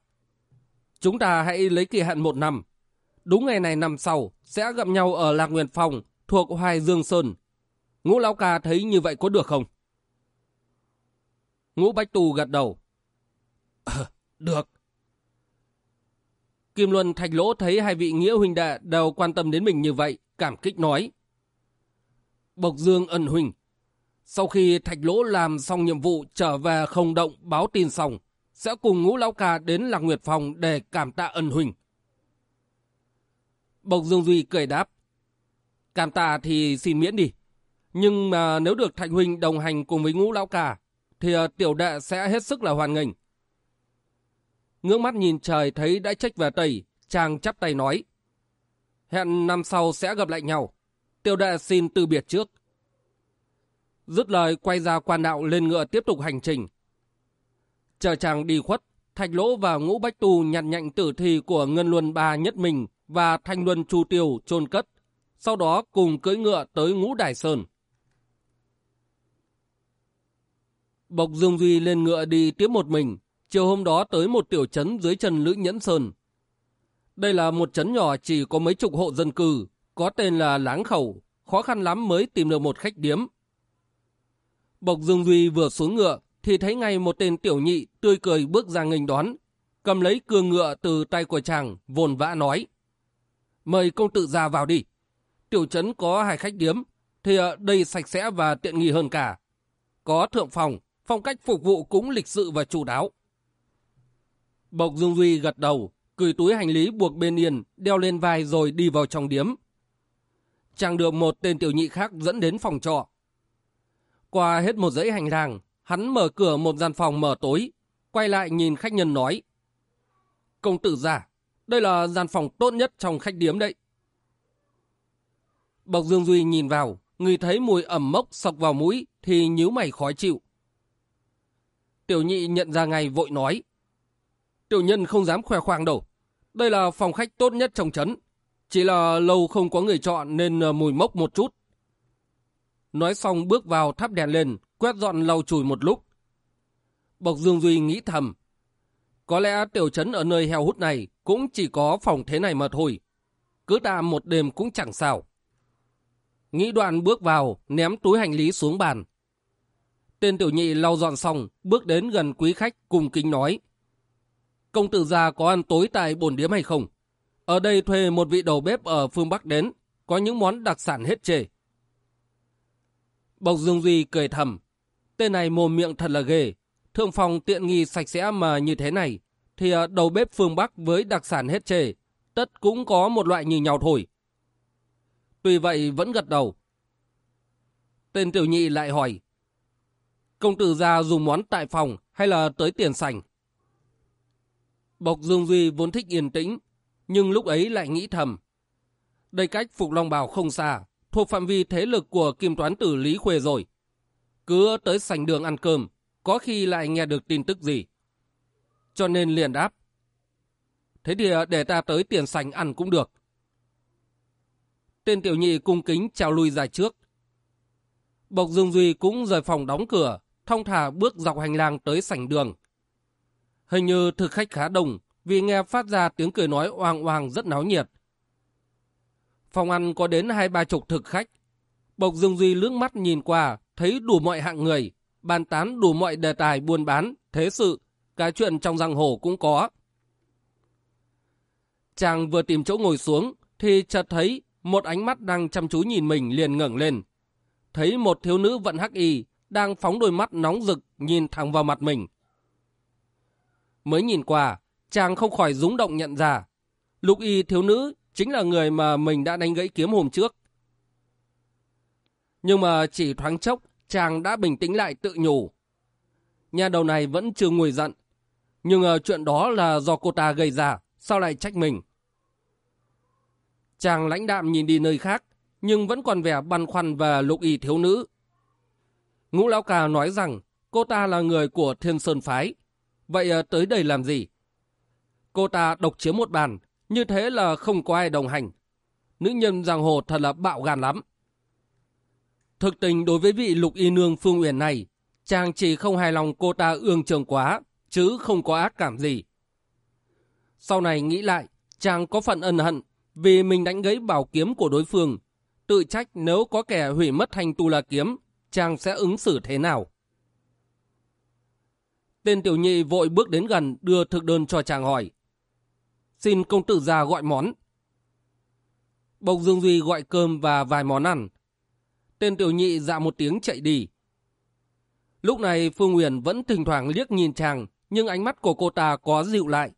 Chúng ta hãy lấy kỳ hạn một năm. Đúng ngày này năm sau, sẽ gặp nhau ở Lạc Nguyên Phòng, thuộc Hoài Dương Sơn. Ngũ Lão Ca thấy như vậy có được không? Ngũ Bách Tù gật đầu. À, được. Kim Luân Thạch Lỗ thấy hai vị nghĩa huynh đệ đều quan tâm đến mình như vậy, cảm kích nói. Bộc Dương ẩn huynh. Sau khi Thạch Lỗ làm xong nhiệm vụ trở về không động báo tin xong, sẽ cùng ngũ lão ca đến Lạc Nguyệt Phòng để cảm tạ ân huynh. Bộc Dương Duy cười đáp. Cảm tạ thì xin miễn đi. Nhưng mà nếu được Thạch Huynh đồng hành cùng với ngũ lão ca, thì ờ, tiểu đệ sẽ hết sức là hoàn nghênh. Ngưỡng mắt nhìn trời thấy đã trách về Tây, chàng chắp tay nói. Hẹn năm sau sẽ gặp lại nhau. Tiểu đệ xin từ biệt trước. Dứt lời quay ra quan đạo lên ngựa tiếp tục hành trình. Chờ chàng đi khuất, Thạch Lỗ và Ngũ Bách Tu nhặt nhạnh tử thi của Ngân Luân Ba Nhất Mình và Thanh Luân Chu Tiêu chôn cất, sau đó cùng cưỡi ngựa tới Ngũ Đài Sơn. Bộc Dương Duy lên ngựa đi tiếp một mình, chiều hôm đó tới một tiểu trấn dưới chân Lữ Nhẫn Sơn. Đây là một trấn nhỏ chỉ có mấy chục hộ dân cư, có tên là Láng Khẩu, khó khăn lắm mới tìm được một khách điếm. Bộc Dương Duy vừa xuống ngựa, thì thấy ngay một tên tiểu nhị tươi cười bước ra nghênh đón, cầm lấy cương ngựa từ tay của chàng, vồn vã nói. Mời công tử ra vào đi. Tiểu trấn có hai khách điếm, thì đây sạch sẽ và tiện nghi hơn cả. Có thượng phòng, phong cách phục vụ cũng lịch sự và chủ đáo. Bộc Dương Duy gật đầu, cười túi hành lý buộc bên yên, đeo lên vai rồi đi vào trong điếm. Chàng được một tên tiểu nhị khác dẫn đến phòng trọ. Qua hết một dãy hành lang, Hắn mở cửa một gian phòng mở tối, quay lại nhìn khách nhân nói. Công tử giả đây là gian phòng tốt nhất trong khách điếm đấy. Bộc Dương Duy nhìn vào, người thấy mùi ẩm mốc sọc vào mũi thì nhíu mày khó chịu. Tiểu nhị nhận ra ngay vội nói. Tiểu nhân không dám khoe khoang đâu. Đây là phòng khách tốt nhất trong trấn. Chỉ là lâu không có người chọn nên ờ, mùi mốc một chút. Nói xong bước vào thắp đèn lên, quét dọn lau chùi một lúc. Bộc Dương Duy nghĩ thầm, có lẽ tiểu trấn ở nơi heo hút này cũng chỉ có phòng thế này mà thôi. Cứ tạm một đêm cũng chẳng sao. Nghĩ đoạn bước vào, ném túi hành lý xuống bàn. Tên tiểu nhị lau dọn xong, bước đến gần quý khách cùng kính nói. Công tử già có ăn tối tại bồn điếm hay không? Ở đây thuê một vị đầu bếp ở phương Bắc đến, có những món đặc sản hết trề. Bộc Dương Duy cười thầm, Tên này mồm miệng thật là ghê. Thượng phòng tiện nghi sạch sẽ mà như thế này, thì ờ, đầu bếp phương Bắc với đặc sản hết trề, tất cũng có một loại như nhau thôi. Tuy vậy vẫn gật đầu. Tên tiểu nhị lại hỏi, công tử ra dùng món tại phòng hay là tới tiền sành? Bộc Dương Duy vốn thích yên tĩnh, nhưng lúc ấy lại nghĩ thầm. Đây cách Phục Long Bảo không xa, thuộc phạm vi thế lực của kim toán tử Lý Khuê rồi. Cứ tới sành đường ăn cơm, có khi lại nghe được tin tức gì. Cho nên liền đáp. Thế thì ờ, để ta tới tiền sành ăn cũng được. Tên tiểu nhị cung kính chào lui ra trước. Bộc Dương Duy cũng rời phòng đóng cửa, thông thả bước dọc hành lang tới sảnh đường. Hình như thực khách khá đông, vì nghe phát ra tiếng cười nói oang oang rất náo nhiệt. Phòng ăn có đến hai ba chục thực khách. Bộc Dương Duy lướt mắt nhìn qua, thấy đủ mọi hạng người, bàn tán đủ mọi đề tài buôn bán, thế sự, cái chuyện trong giang hồ cũng có. Chàng vừa tìm chỗ ngồi xuống, thì chợt thấy một ánh mắt đang chăm chú nhìn mình liền ngẩng lên. Thấy một thiếu nữ vận hắc y đang phóng đôi mắt nóng rực nhìn thẳng vào mặt mình. Mới nhìn qua, chàng không khỏi rúng động nhận ra. Lục y thiếu nữ chính là người mà mình đã đánh gãy kiếm hôm trước. Nhưng mà chỉ thoáng chốc, chàng đã bình tĩnh lại tự nhủ. Nhà đầu này vẫn chưa nguôi giận. Nhưng uh, chuyện đó là do cô ta gây ra, sao lại trách mình? Chàng lãnh đạm nhìn đi nơi khác, nhưng vẫn còn vẻ băn khoăn về lục y thiếu nữ. Ngũ Lão cà nói rằng cô ta là người của Thiên Sơn Phái. Vậy uh, tới đây làm gì? Cô ta độc chiếm một bàn, như thế là không có ai đồng hành. Nữ nhân giang hồ thật là bạo gan lắm. Thực tình đối với vị lục y nương Phương Uyển này, chàng chỉ không hài lòng cô ta ương trường quá, chứ không có ác cảm gì. Sau này nghĩ lại, chàng có phần ân hận vì mình đánh gãy bảo kiếm của đối phương. Tự trách nếu có kẻ hủy mất thành tu la kiếm, chàng sẽ ứng xử thế nào? Tên tiểu nhị vội bước đến gần đưa thực đơn cho chàng hỏi. Xin công tử già gọi món. Bộc Dương Duy gọi cơm và vài món ăn. Tên tiểu nhị dạ một tiếng chạy đi. Lúc này Phương Nguyền vẫn thỉnh thoảng liếc nhìn chàng, nhưng ánh mắt của cô ta có dịu lại.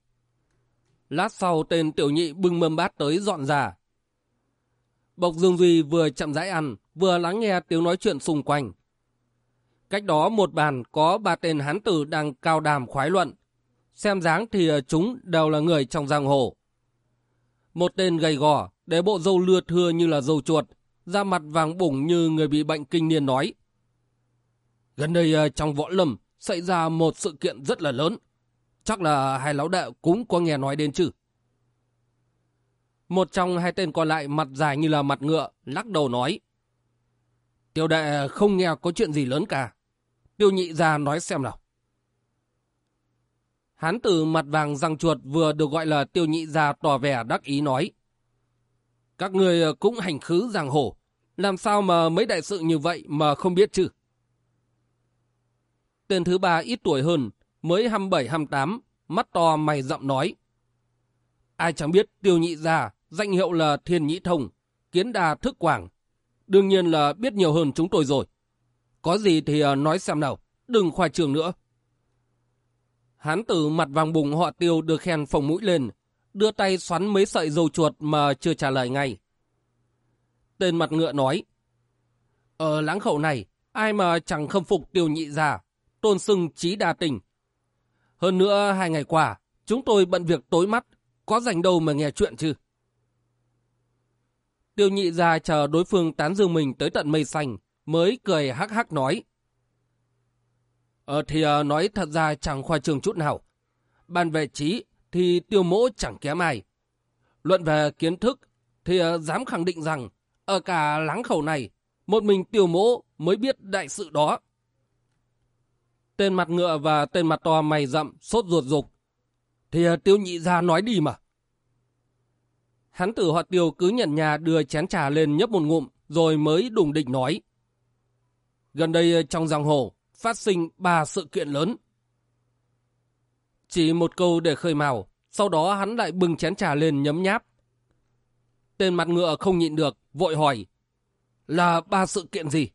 Lát sau tên tiểu nhị bưng mâm bát tới dọn ra. Bộc Dương Duy vừa chậm rãi ăn, vừa lắng nghe tiếng nói chuyện xung quanh. Cách đó một bàn có ba tên hán tử đang cao đàm khoái luận. Xem dáng thì chúng đều là người trong giang hồ. Một tên gầy gò, để bộ dâu lưa thưa như là dâu chuột, da mặt vàng bủng như người bị bệnh kinh niên nói. Gần đây ờ, trong võ lâm xảy ra một sự kiện rất là lớn. Chắc là hai lão đệ cũng có nghe nói đến chứ. Một trong hai tên còn lại mặt dài như là mặt ngựa, lắc đầu nói. Tiêu đệ không nghe có chuyện gì lớn cả. Tiêu nhị ra nói xem nào. Hán tử mặt vàng răng chuột vừa được gọi là tiêu nhị gia tỏ vẻ đắc ý nói. Các người ờ, cũng hành khứ giang hồ. Làm sao mà mấy đại sự như vậy mà không biết chứ? Tên thứ ba ít tuổi hơn, mới 27-28, mắt to mày rậm nói. Ai chẳng biết tiêu nhị gia, danh hiệu là thiên nhị thông, kiến đà thức quảng. Đương nhiên là biết nhiều hơn chúng tôi rồi. Có gì thì ờ, nói xem nào, đừng khoa trường nữa. Hán tử mặt vàng bùng họ tiêu được khen phồng mũi lên, đưa tay xoắn mấy sợi dầu chuột mà chưa trả lời ngay. Tên mặt ngựa nói, Ở lãng khẩu này, ai mà chẳng khâm phục tiêu nhị già, tôn sưng trí đa tình. Hơn nữa, hai ngày qua, chúng tôi bận việc tối mắt, có dành đâu mà nghe chuyện chứ. Tiêu nhị già chờ đối phương tán dương mình tới tận mây xanh, mới cười hắc hắc nói. Ờ thì ờ, nói thật ra chẳng khoa trường chút nào. Bàn về trí thì tiêu mỗ chẳng kém ai. Luận về kiến thức thì ờ, dám khẳng định rằng ở cả láng khẩu này, một mình tiêu mỗ mới biết đại sự đó. Tên mặt ngựa và tên mặt to mày rậm, sốt ruột dục. Thì ờ, tiêu nhị ra nói đi mà. Hắn tử họ tiêu cứ nhận nhà đưa chén trà lên nhấp một ngụm, rồi mới đùng định nói. Gần đây ờ, trong giang hồ, phát sinh ba sự kiện lớn. Chỉ một câu để khơi mào, sau đó hắn lại bưng chén trà lên nhấm nháp. Tên mặt ngựa không nhịn được, vội hỏi, là ba sự kiện gì?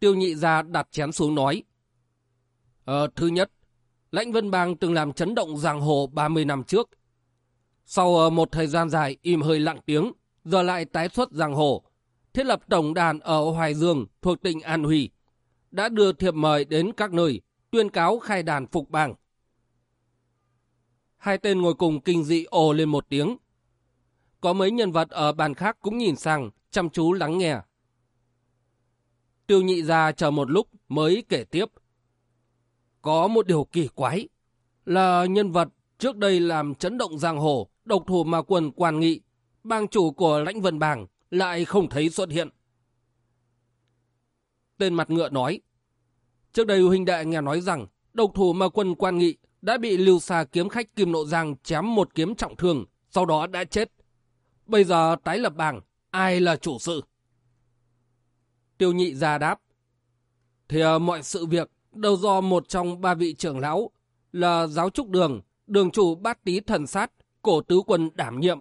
Tiêu nhị ra đặt chén xuống nói, Ờ, thứ nhất, Lãnh Vân Bang từng làm chấn động giang hồ 30 năm trước. Sau ờ, một thời gian dài im hơi lặng tiếng, giờ lại tái xuất giang hồ, thiết lập tổng đàn ở Hoài Dương thuộc tỉnh An Huy đã đưa thiệp mời đến các nơi, tuyên cáo khai đàn phục bang. Hai tên ngồi cùng kinh dị ồ lên một tiếng. Có mấy nhân vật ở bàn khác cũng nhìn sang, chăm chú lắng nghe. Tiêu nhị ra chờ một lúc mới kể tiếp. Có một điều kỳ quái, là nhân vật trước đây làm chấn động giang hồ, độc thủ mà quần quan nghị, bang chủ của lãnh vân bang lại không thấy xuất hiện. Tên mặt ngựa nói, trước đây huynh đệ nghe nói rằng độc thủ mà quân quan nghị đã bị lưu xa kiếm khách Kim Nộ Giang chém một kiếm trọng thương, sau đó đã chết. Bây giờ tái lập bảng, ai là chủ sự? Tiêu nhị ra đáp. Thì ờ, mọi sự việc đều do một trong ba vị trưởng lão là giáo trúc đường, đường chủ bát tý thần sát, cổ tứ quân đảm nhiệm.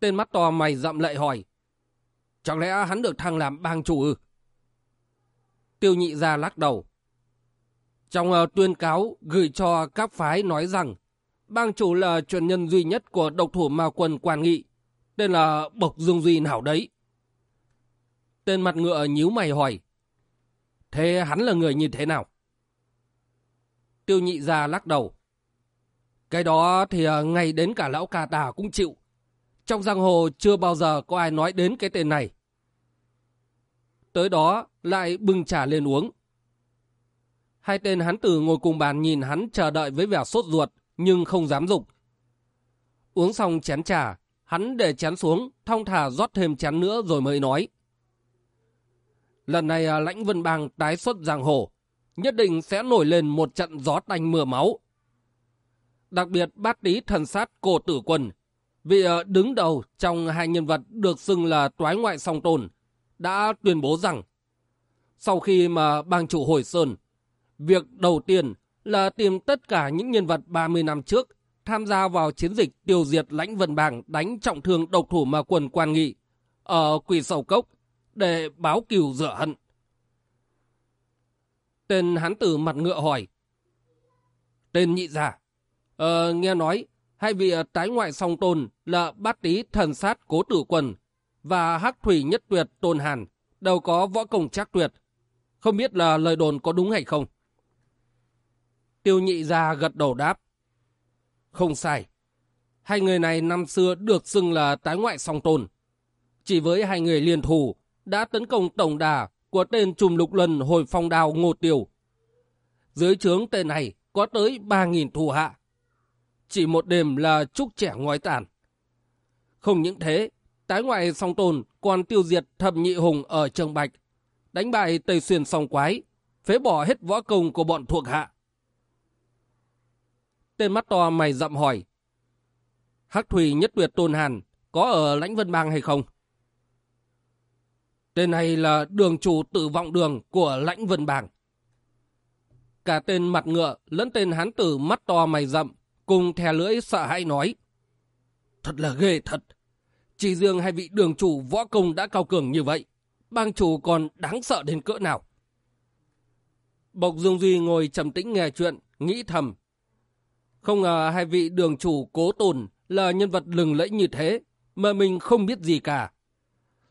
Tên mắt to mày rậm lại hỏi. Chẳng lẽ hắn được thăng làm bang chủ ư? Tiêu nhị ra lắc đầu. Trong uh, tuyên cáo gửi cho các phái nói rằng bang chủ là truyền nhân duy nhất của độc thủ ma quân quan nghị, tên là Bộc Dương Duy nào đấy. Tên mặt ngựa nhíu mày hỏi, thế hắn là người như thế nào? Tiêu nhị ra lắc đầu. Cái đó thì uh, ngay đến cả lão ca tà cũng chịu. Trong giang hồ chưa bao giờ có ai nói đến cái tên này. Tới đó lại bưng trà lên uống. Hai tên hắn tử ngồi cùng bàn nhìn hắn chờ đợi với vẻ sốt ruột, nhưng không dám dục. Uống xong chén trà, hắn để chén xuống, thong thả rót thêm chén nữa rồi mới nói. Lần này à, lãnh vân bang tái xuất giang hồ, nhất định sẽ nổi lên một trận gió tanh mưa máu. Đặc biệt bát tí thần sát cổ tử quân, vị à, đứng đầu trong hai nhân vật được xưng là toái ngoại song tồn, đã tuyên bố rằng sau khi mà bang chủ hồi sơn Việc đầu tiên là tìm tất cả những nhân vật 30 năm trước tham gia vào chiến dịch tiêu diệt lãnh vân bảng đánh trọng thương độc thủ mà quần quan nghị ở quỷ sầu cốc để báo cừu rửa hận. Tên hán tử mặt ngựa hỏi. Tên nhị giả. Ờ, nghe nói, hai vị tái ngoại song tôn là bát tý thần sát cố tử quần và hắc thủy nhất tuyệt tôn hàn đều có võ công chắc tuyệt. Không biết là lời đồn có đúng hay không? Tiêu nhị ra gật đầu đáp. Không sai. Hai người này năm xưa được xưng là tái ngoại song tôn. Chỉ với hai người liên thủ đã tấn công tổng đà của tên trùm lục lần hồi phong đào ngô tiêu. Dưới trướng tên này có tới 3.000 thù hạ. Chỉ một đêm là trúc trẻ ngoái tàn. Không những thế, tái ngoại song tôn còn tiêu diệt thập nhị hùng ở Trường Bạch, đánh bại Tây Xuyên song quái, phế bỏ hết võ công của bọn thuộc hạ. Tên mắt to mày rậm hỏi. Hắc Thủy nhất tuyệt tôn hàn có ở lãnh vân bang hay không? Tên này là đường chủ tử vọng đường của lãnh vân bang. Cả tên mặt ngựa lẫn tên hán tử mắt to mày rậm cùng thè lưỡi sợ hãi nói. Thật là ghê thật. Chỉ riêng hai vị đường chủ võ công đã cao cường như vậy. Bang chủ còn đáng sợ đến cỡ nào. Bộc Dương Duy ngồi trầm tĩnh nghe chuyện, nghĩ thầm không ngờ hai vị đường chủ cố tồn là nhân vật lừng lẫy như thế, mà mình không biết gì cả.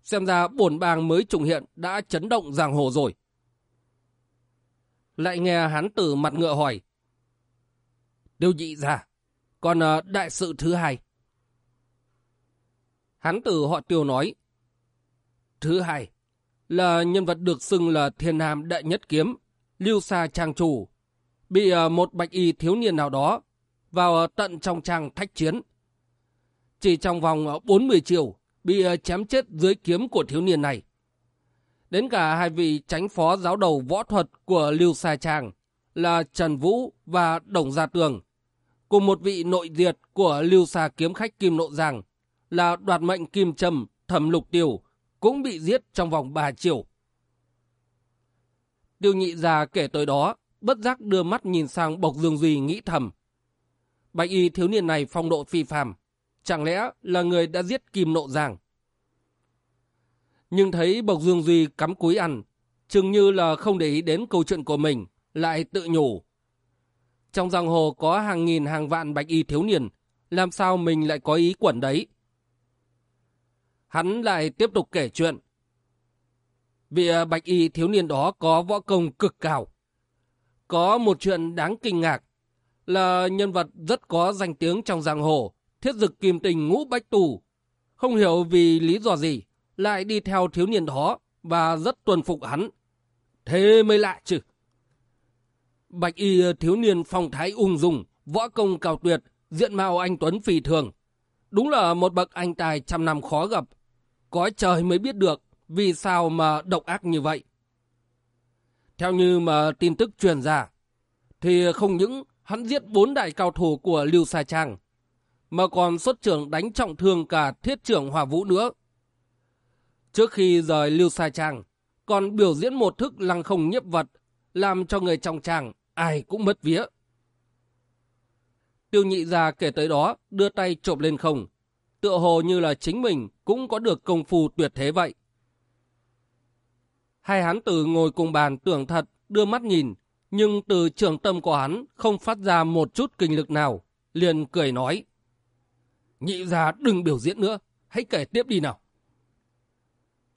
Xem ra bổn bang mới trùng hiện đã chấn động giang hồ rồi. Lại nghe hán tử mặt ngựa hỏi. điều nhị ra, còn ờ, đại sự thứ hai. Hán tử họ tiêu nói. Thứ hai là nhân vật được xưng là thiên nam đại nhất kiếm, lưu xa trang chủ, bị ờ, một bạch y thiếu niên nào đó vào ờ, tận trong trang thách chiến. Chỉ trong vòng ờ, 40 chiều, bị ờ, chém chết dưới kiếm của thiếu niên này. Đến cả hai vị tránh phó giáo đầu võ thuật của Lưu Sa Trang là Trần Vũ và Đồng Gia Tường, cùng một vị nội diệt của Lưu Sa kiếm khách Kim Nộ Giang là đoạt mệnh Kim Trâm, Thẩm Lục Tiêu, cũng bị giết trong vòng 3 chiều. Tiêu nhị già kể tới đó, bất giác đưa mắt nhìn sang Bộc Dương Duy nghĩ thầm. Bạch y thiếu niên này phong độ phi phàm, chẳng lẽ là người đã giết Kim Nộ Giang? Nhưng thấy Bộc Dương Duy cắm cúi ăn, chừng như là không để ý đến câu chuyện của mình, lại tự nhủ. Trong giang hồ có hàng nghìn hàng vạn bạch y thiếu niên, làm sao mình lại có ý quẩn đấy? Hắn lại tiếp tục kể chuyện. Vì bạch y thiếu niên đó có võ công cực cao. Có một chuyện đáng kinh ngạc là nhân vật rất có danh tiếng trong giang hồ, thiết dực kim tình ngũ bách tù. Không hiểu vì lý do gì, lại đi theo thiếu niên đó và rất tuân phục hắn. Thế mới lạ chứ. Bạch y thiếu niên phong thái ung dung, võ công cao tuyệt, diện mạo anh Tuấn phi thường. Đúng là một bậc anh tài trăm năm khó gặp. Có trời mới biết được vì sao mà độc ác như vậy. Theo như mà tin tức truyền ra, thì không những hắn giết bốn đại cao thủ của Lưu Sa Trang, mà còn xuất trưởng đánh trọng thương cả thiết trưởng Hòa Vũ nữa. Trước khi rời Lưu Sa Trang, còn biểu diễn một thức lăng không nhiếp vật, làm cho người trong tràng ai cũng mất vía. Tiêu nhị già kể tới đó, đưa tay trộm lên không, tựa hồ như là chính mình cũng có được công phu tuyệt thế vậy. Hai hắn tử ngồi cùng bàn tưởng thật, đưa mắt nhìn, nhưng từ trường tâm của hắn không phát ra một chút kinh lực nào, liền cười nói. Nhị ra đừng biểu diễn nữa, hãy kể tiếp đi nào.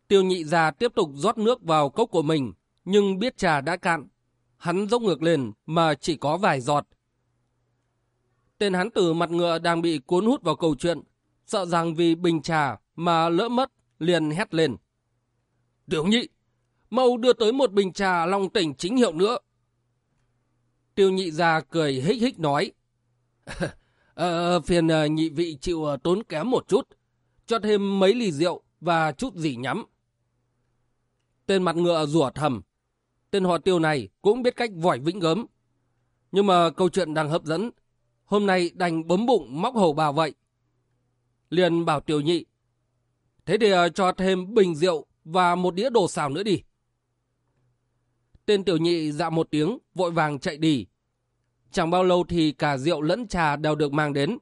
Tiêu nhị ra tiếp tục rót nước vào cốc của mình, nhưng biết trà đã cạn. Hắn dốc ngược lên mà chỉ có vài giọt. Tên hắn tử mặt ngựa đang bị cuốn hút vào câu chuyện, sợ rằng vì bình trà mà lỡ mất, liền hét lên. Tiểu nhị, mau đưa tới một bình trà long tỉnh chính hiệu nữa. Tiêu nhị ra cười hích hích nói. ờ, phiền ờ, nhị vị chịu ờ, tốn kém một chút, cho thêm mấy ly rượu và chút gì nhắm. Tên mặt ngựa rủa thầm. Tên họ tiêu này cũng biết cách vỏi vĩnh gớm. Nhưng mà câu chuyện đang hấp dẫn. Hôm nay đành bấm bụng móc hầu bà vậy. Liền bảo tiểu nhị. Thế thì ờ, cho thêm bình rượu và một đĩa đồ xào nữa đi. Tên tiểu nhị dạ một tiếng, vội vàng chạy đi. Chẳng bao lâu thì cả rượu lẫn trà đều được mang đến.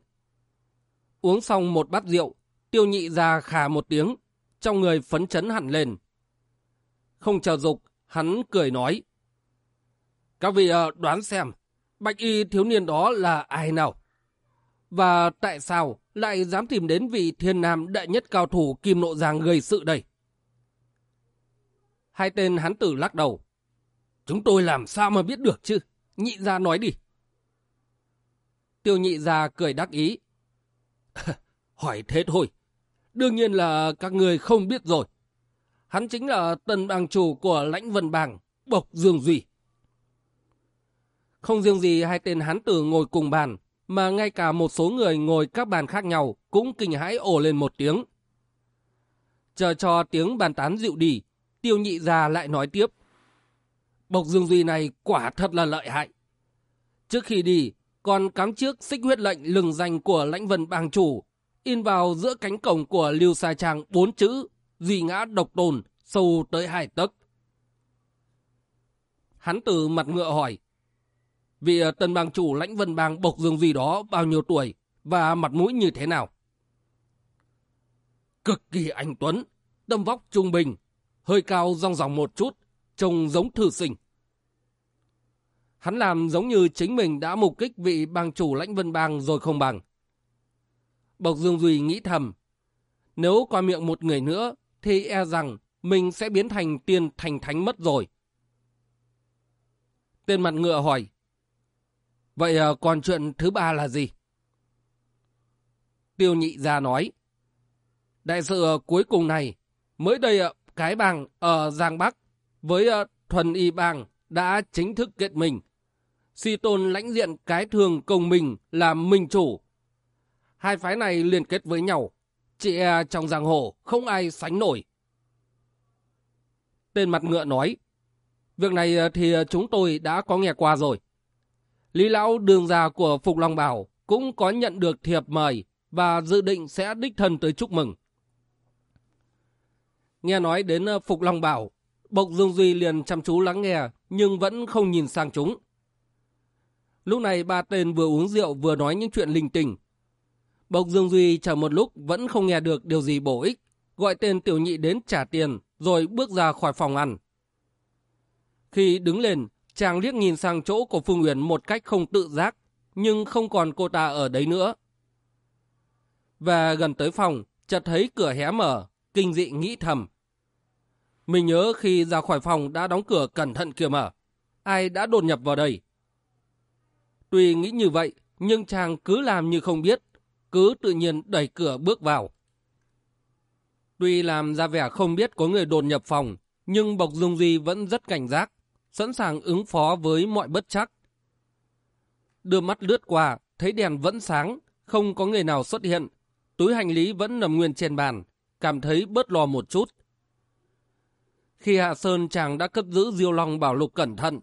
Uống xong một bát rượu, tiêu nhị ra khà một tiếng, trong người phấn chấn hẳn lên. Không chờ dục, hắn cười nói. Các vị ờ, đoán xem, bạch y thiếu niên đó là ai nào? Và tại sao lại dám tìm đến vị thiên nam đệ nhất cao thủ kim nộ giang gây sự đây? Hai tên hắn tử lắc đầu. Chúng tôi làm sao mà biết được chứ? Nhị ra nói đi. Tiêu nhị ra cười đắc ý. Hỏi thế thôi. Đương nhiên là các người không biết rồi. Hắn chính là tần bang chủ của lãnh vân bang, Bộc Dương Duy. Không riêng gì hai tên hắn tử ngồi cùng bàn, mà ngay cả một số người ngồi các bàn khác nhau cũng kinh hãi ồ lên một tiếng. Chờ cho tiếng bàn tán dịu đi, tiêu nhị già lại nói tiếp. Bộc Dương Duy này quả thật là lợi hại. Trước khi đi, còn cắm trước xích huyết lệnh lừng danh của lãnh vân bang chủ, in vào giữa cánh cổng của Lưu Sa Trang bốn chữ duy ngã độc tồn, sâu tới hai tấc. Hắn từ mặt ngựa hỏi, vị ờ, tân bang chủ lãnh vân bang bộc dương duy đó bao nhiêu tuổi và mặt mũi như thế nào? Cực kỳ anh Tuấn, tâm vóc trung bình, hơi cao rong ròng một chút, trông giống thư sinh. Hắn làm giống như chính mình đã mục kích vị bang chủ lãnh vân bang rồi không bằng. Bộc Dương Duy nghĩ thầm, nếu qua miệng một người nữa thì e rằng mình sẽ biến thành tiên thành thánh mất rồi. Tên mặt ngựa hỏi, vậy ờ, còn chuyện thứ ba là gì? Tiêu nhị ra nói, đại sự ờ, cuối cùng này, mới đây ờ, cái bang ở Giang Bắc với ờ, thuần y bang đã chính thức kết mình. Si tôn lãnh diện cái thường công mình làm minh chủ. Hai phái này liên kết với nhau, Chị e trong giang hồ không ai sánh nổi. Tên mặt ngựa nói, việc này ờ, thì ờ, chúng tôi đã có nghe qua rồi. Lý lão đường già của Phục Long Bảo cũng có nhận được thiệp mời và dự định sẽ đích thân tới chúc mừng. Nghe nói đến Phục Long Bảo, Bộc Dương Duy liền chăm chú lắng nghe nhưng vẫn không nhìn sang chúng. Lúc này ba tên vừa uống rượu vừa nói những chuyện linh tinh. Bộc Dương Duy chờ một lúc vẫn không nghe được điều gì bổ ích, gọi tên tiểu nhị đến trả tiền, rồi bước ra khỏi phòng ăn. Khi đứng lên, chàng liếc nhìn sang chỗ của Phương Uyển một cách không tự giác, nhưng không còn cô ta ở đấy nữa. Và gần tới phòng, chợt thấy cửa hé mở, kinh dị nghĩ thầm. Mình nhớ khi ra khỏi phòng đã đóng cửa cẩn thận kia mở. Ai đã đột nhập vào đây? Tuy nghĩ như vậy, nhưng chàng cứ làm như không biết, cứ tự nhiên đẩy cửa bước vào. Tuy làm ra vẻ không biết có người đột nhập phòng, nhưng Bộc Dung Duy vẫn rất cảnh giác, sẵn sàng ứng phó với mọi bất chắc. Đưa mắt lướt qua, thấy đèn vẫn sáng, không có người nào xuất hiện, túi hành lý vẫn nằm nguyên trên bàn, cảm thấy bớt lo một chút. Khi hạ sơn chàng đã cất giữ diêu long bảo lục cẩn thận,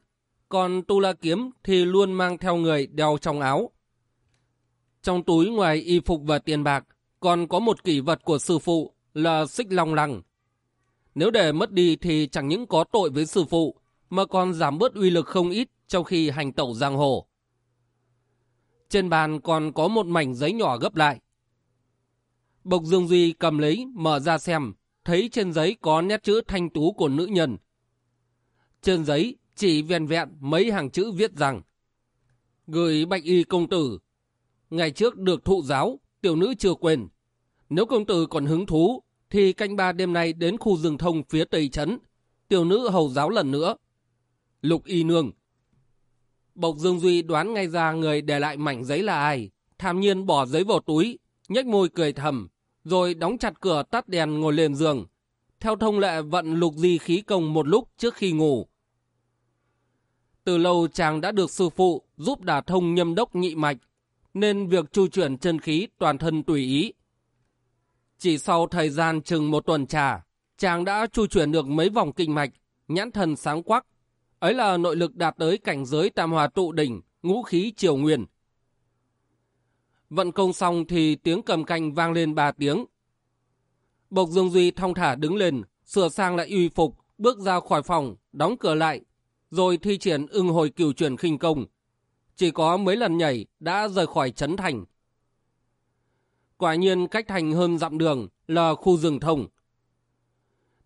còn tu la kiếm thì luôn mang theo người đeo trong áo. Trong túi ngoài y phục và tiền bạc, còn có một kỷ vật của sư phụ là xích long lăng. Nếu để mất đi thì chẳng những có tội với sư phụ, mà còn giảm bớt uy lực không ít trong khi hành tẩu giang hồ. Trên bàn còn có một mảnh giấy nhỏ gấp lại. Bộc Dương Duy cầm lấy, mở ra xem, thấy trên giấy có nét chữ thanh tú của nữ nhân. Trên giấy chỉ vẹn vẹn mấy hàng chữ viết rằng Gửi bạch y công tử Ngày trước được thụ giáo, tiểu nữ chưa quên. Nếu công tử còn hứng thú, thì canh ba đêm nay đến khu rừng thông phía tây trấn, tiểu nữ hầu giáo lần nữa. Lục y nương Bộc Dương Duy đoán ngay ra người để lại mảnh giấy là ai, tham nhiên bỏ giấy vào túi, nhếch môi cười thầm, rồi đóng chặt cửa tắt đèn ngồi lên giường. Theo thông lệ vận lục di khí công một lúc trước khi ngủ. Từ lâu chàng đã được sư phụ giúp đả thông nhâm đốc nhị mạch, nên việc chu chuyển chân khí toàn thân tùy ý. Chỉ sau thời gian chừng một tuần trà, chàng đã chu chuyển được mấy vòng kinh mạch, nhãn thần sáng quắc. Ấy là nội lực đạt tới cảnh giới tam hòa tụ đỉnh, ngũ khí triều nguyên. Vận công xong thì tiếng cầm canh vang lên ba tiếng. Bộc Dương Duy thong thả đứng lên, sửa sang lại uy phục, bước ra khỏi phòng, đóng cửa lại, rồi thi triển ưng hồi cửu chuyển khinh công. Chỉ có mấy lần nhảy đã rời khỏi trấn thành. Quả nhiên cách thành hơn dặm đường là khu rừng thông.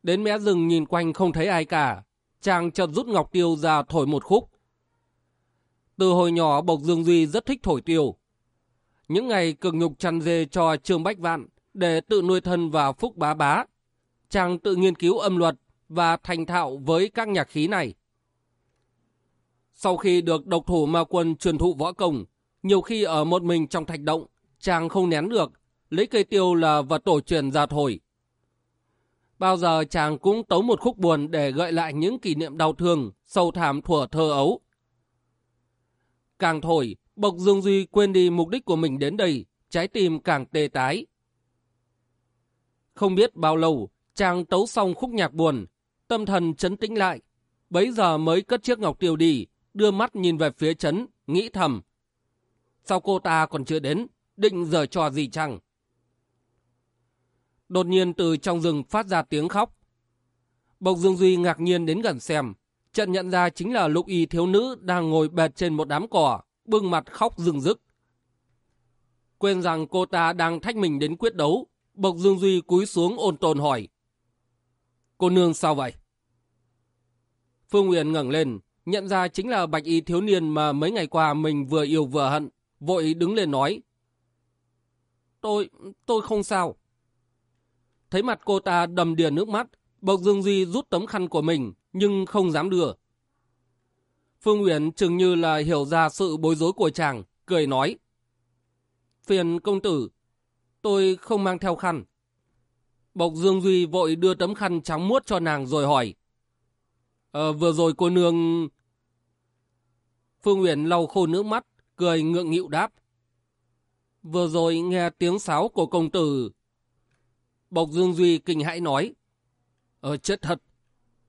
Đến mé rừng nhìn quanh không thấy ai cả, chàng chợt rút ngọc tiêu ra thổi một khúc. Từ hồi nhỏ Bộc Dương Duy rất thích thổi tiêu. Những ngày cực nhục chăn dê cho Trương Bách Vạn để tự nuôi thân và phúc bá bá, chàng tự nghiên cứu âm luật và thành thạo với các nhạc khí này. Sau khi được độc thủ ma quân truyền thụ võ công, nhiều khi ở một mình trong thạch động, chàng không nén được, lấy cây tiêu là vật tổ truyền ra thổi. Bao giờ chàng cũng tấu một khúc buồn để gợi lại những kỷ niệm đau thương, sâu thảm thuở thơ ấu. Càng thổi, Bộc Dương Duy quên đi mục đích của mình đến đây, trái tim càng tê tái. Không biết bao lâu, chàng tấu xong khúc nhạc buồn, tâm thần chấn tĩnh lại, bấy giờ mới cất chiếc ngọc tiêu đi, đưa mắt nhìn về phía chấn, nghĩ thầm. Sao cô ta còn chưa đến, định giờ trò gì chăng? Đột nhiên từ trong rừng phát ra tiếng khóc. Bộc Dương Duy ngạc nhiên đến gần xem, trận nhận ra chính là lục y thiếu nữ đang ngồi bệt trên một đám cỏ, bưng mặt khóc rừng rức. Quên rằng cô ta đang thách mình đến quyết đấu, Bộc Dương Duy cúi xuống ôn tồn hỏi. Cô nương sao vậy? Phương Nguyễn ngẩng lên, nhận ra chính là bạch y thiếu niên mà mấy ngày qua mình vừa yêu vừa hận, vội đứng lên nói. Tôi, tôi không sao. Thấy mặt cô ta đầm đìa nước mắt, Bộc Dương Duy rút tấm khăn của mình, nhưng không dám đưa. Phương Uyển chừng như là hiểu ra sự bối rối của chàng, cười nói. Phiền công tử, tôi không mang theo khăn. Bộc Dương Duy vội đưa tấm khăn trắng muốt cho nàng rồi hỏi. Ờ, vừa rồi cô nương... Phương Uyển lau khô nước mắt, cười ngượng nghịu đáp. Vừa rồi nghe tiếng sáo của công tử. Bộc Dương Duy kinh hãi nói. Ờ, chết thật.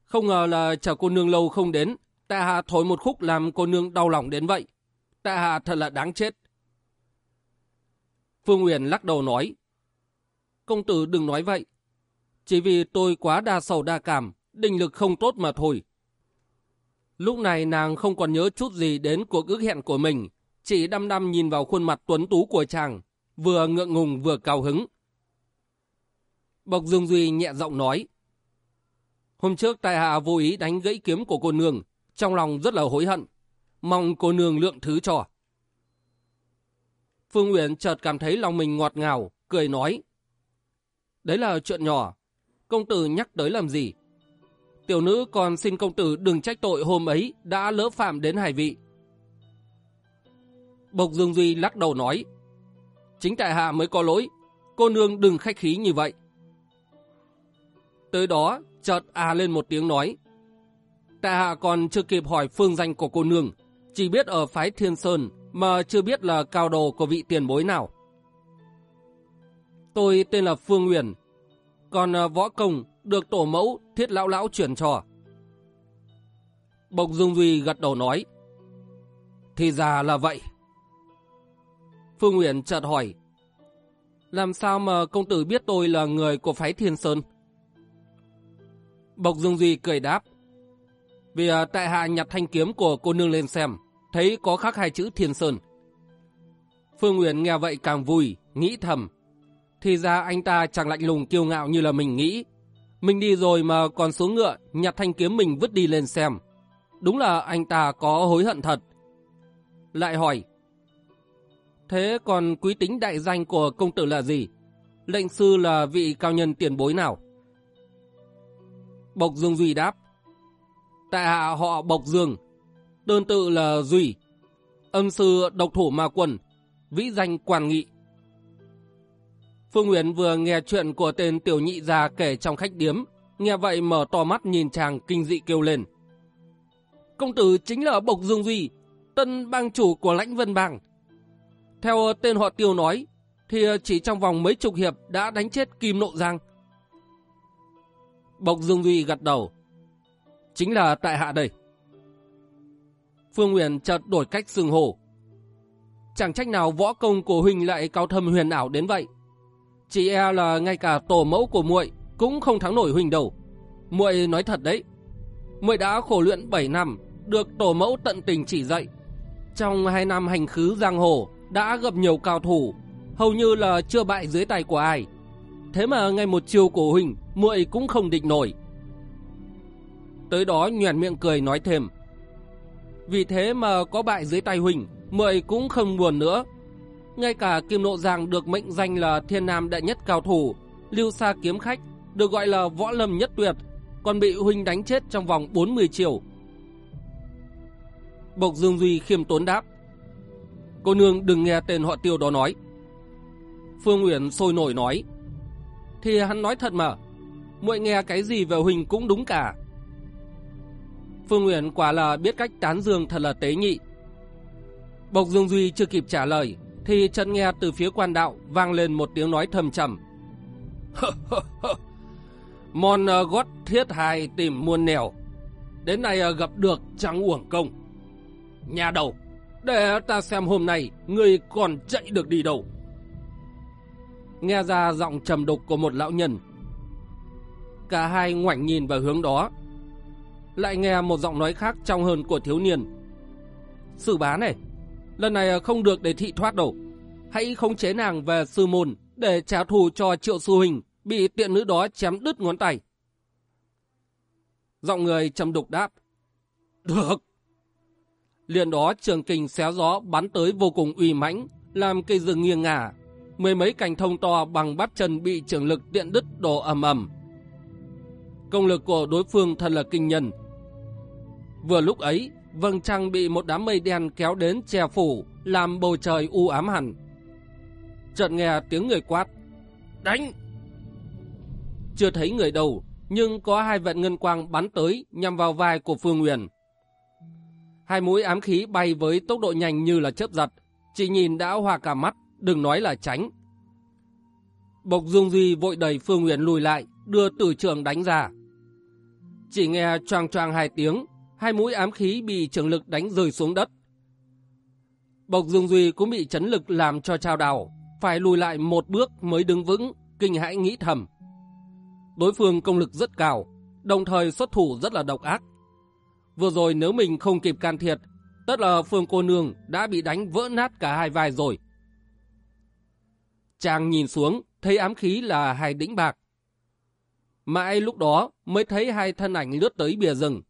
Không ngờ là chào cô nương lâu không đến, Tạ hạ thổi một khúc làm cô nương đau lòng đến vậy. Tạ hạ thật là đáng chết. Phương Uyển lắc đầu nói. Công tử đừng nói vậy. Chỉ vì tôi quá đa sầu đa cảm, định lực không tốt mà thôi. Lúc này nàng không còn nhớ chút gì đến cuộc ước hẹn của mình, chỉ đăm đăm nhìn vào khuôn mặt tuấn tú của chàng, vừa ngượng ngùng vừa cao hứng. Bộc Dương Duy nhẹ giọng nói. Hôm trước tại hạ vô ý đánh gãy kiếm của cô nương, trong lòng rất là hối hận. Mong cô nương lượng thứ cho. Phương Uyển chợt cảm thấy lòng mình ngọt ngào, cười nói. Đấy là chuyện nhỏ, công tử nhắc tới làm gì? Tiểu nữ còn xin công tử đừng trách tội hôm ấy đã lỡ phạm đến hải vị. Bộc Dương Duy lắc đầu nói. Chính tại hạ mới có lỗi, cô nương đừng khách khí như vậy. Tới đó, chợt à lên một tiếng nói. Tại hạ còn chưa kịp hỏi phương danh của cô nương, chỉ biết ở phái Thiên Sơn mà chưa biết là cao đồ của vị tiền bối nào. Tôi tên là Phương uyển, còn à, võ công được tổ mẫu thiết lão lão chuyển trò. Bộc Dương Duy gật đầu nói. Thì ra là vậy. Phương uyển chợt hỏi. Làm sao mà công tử biết tôi là người của phái Thiên Sơn? Bộc Dương Duy cười đáp. Vì à, tại hạ nhặt thanh kiếm của cô nương lên xem, thấy có khắc hai chữ Thiên Sơn. Phương uyển nghe vậy càng vui, nghĩ thầm. Thì ra anh ta chẳng lạnh lùng kiêu ngạo như là mình nghĩ. Mình đi rồi mà còn xuống ngựa, nhặt thanh kiếm mình vứt đi lên xem. Đúng là anh ta có hối hận thật. Lại hỏi. Thế còn quý tính đại danh của công tử là gì? Lệnh sư là vị cao nhân tiền bối nào? Bộc Dương Duy đáp. Tại hạ họ Bộc Dương. Đơn tự là Duy. Âm sư độc thủ ma quân. Vĩ danh quản nghị. Phương Nguyễn vừa nghe chuyện của tên tiểu nhị già kể trong khách điếm. Nghe vậy mở to mắt nhìn chàng kinh dị kêu lên. Công tử chính là Bộc Dương Duy, tân bang chủ của lãnh vân bang. Theo tên họ tiêu nói, thì chỉ trong vòng mấy chục hiệp đã đánh chết Kim Nộ Giang. Bộc Dương Duy gật đầu. Chính là tại hạ đây. Phương Huyền chợt đổi cách xưng hổ. Chẳng trách nào võ công của huynh lại cao thâm huyền ảo đến vậy. Chỉ e là ngay cả tổ mẫu của muội cũng không thắng nổi huynh đâu. Muội nói thật đấy. Muội đã khổ luyện 7 năm, được tổ mẫu tận tình chỉ dạy. Trong 2 năm hành khứ giang hồ, đã gặp nhiều cao thủ, hầu như là chưa bại dưới tay của ai. Thế mà ngay một chiều của huynh, muội cũng không địch nổi. Tới đó nhuyễn miệng cười nói thêm. Vì thế mà có bại dưới tay Huỳnh, mười cũng không buồn nữa. Ngay cả Kim Nộ Giang được mệnh danh là thiên nam đệ nhất cao thủ, lưu xa kiếm khách, được gọi là võ lâm nhất tuyệt, còn bị Huỳnh đánh chết trong vòng 40 chiều. Bộc Dương Duy khiêm tốn đáp. Cô nương đừng nghe tên họ tiêu đó nói. Phương Uyển sôi nổi nói. Thì hắn nói thật mà. muội nghe cái gì về Huỳnh cũng đúng cả. Phương Uyển quả là biết cách tán dương thật là tế nhị. Bộc Dương Duy chưa kịp trả lời, thì chợt nghe từ phía quan đạo vang lên một tiếng nói thầm trầm. Mon ờ, gót thiết hài tìm muôn nẻo, đến nay ờ, gặp được chẳng uổng công. Nhà đầu, để ta xem hôm nay người còn chạy được đi đâu. Nghe ra giọng trầm đục của một lão nhân. Cả hai ngoảnh nhìn vào hướng đó. Lại nghe một giọng nói khác trong hơn của thiếu niên. Sư bá này, lần này à, không được để thị thoát đâu. Hãy khống chế nàng về sư môn để trả thù cho triệu sư huynh bị tiện nữ đó chém đứt ngón tay. Giọng người trầm đục đáp. Được. Liền đó trường kình xé gió bắn tới vô cùng uy mãnh, làm cây rừng nghiêng ngả. Mười mấy cành thông to bằng bắp chân bị trường lực tiện đứt đổ ầm ầm. Công lực của đối phương thật là kinh nhân. Vừa lúc ấy, vầng trăng bị một đám mây đen kéo đến che phủ, làm bầu trời u ám hẳn. Chợt nghe tiếng người quát. Đánh! Chưa thấy người đâu, nhưng có hai vận ngân quang bắn tới nhằm vào vai của Phương Nguyền. Hai mũi ám khí bay với tốc độ nhanh như là chớp giật, chỉ nhìn đã hòa cả mắt, đừng nói là tránh. Bộc Dung Duy vội đẩy Phương Nguyền lùi lại, đưa tử trường đánh ra. Chỉ nghe choang choang hai tiếng, hai mũi ám khí bị trường lực đánh rơi xuống đất. Bộc Dương Duy cũng bị chấn lực làm cho trao đảo, phải lùi lại một bước mới đứng vững, kinh hãi nghĩ thầm. Đối phương công lực rất cao, đồng thời xuất thủ rất là độc ác. Vừa rồi nếu mình không kịp can thiệp, tất là Phương cô nương đã bị đánh vỡ nát cả hai vai rồi. Chàng nhìn xuống, thấy ám khí là hai đĩnh bạc. Mãi lúc đó mới thấy hai thân ảnh lướt tới bìa rừng,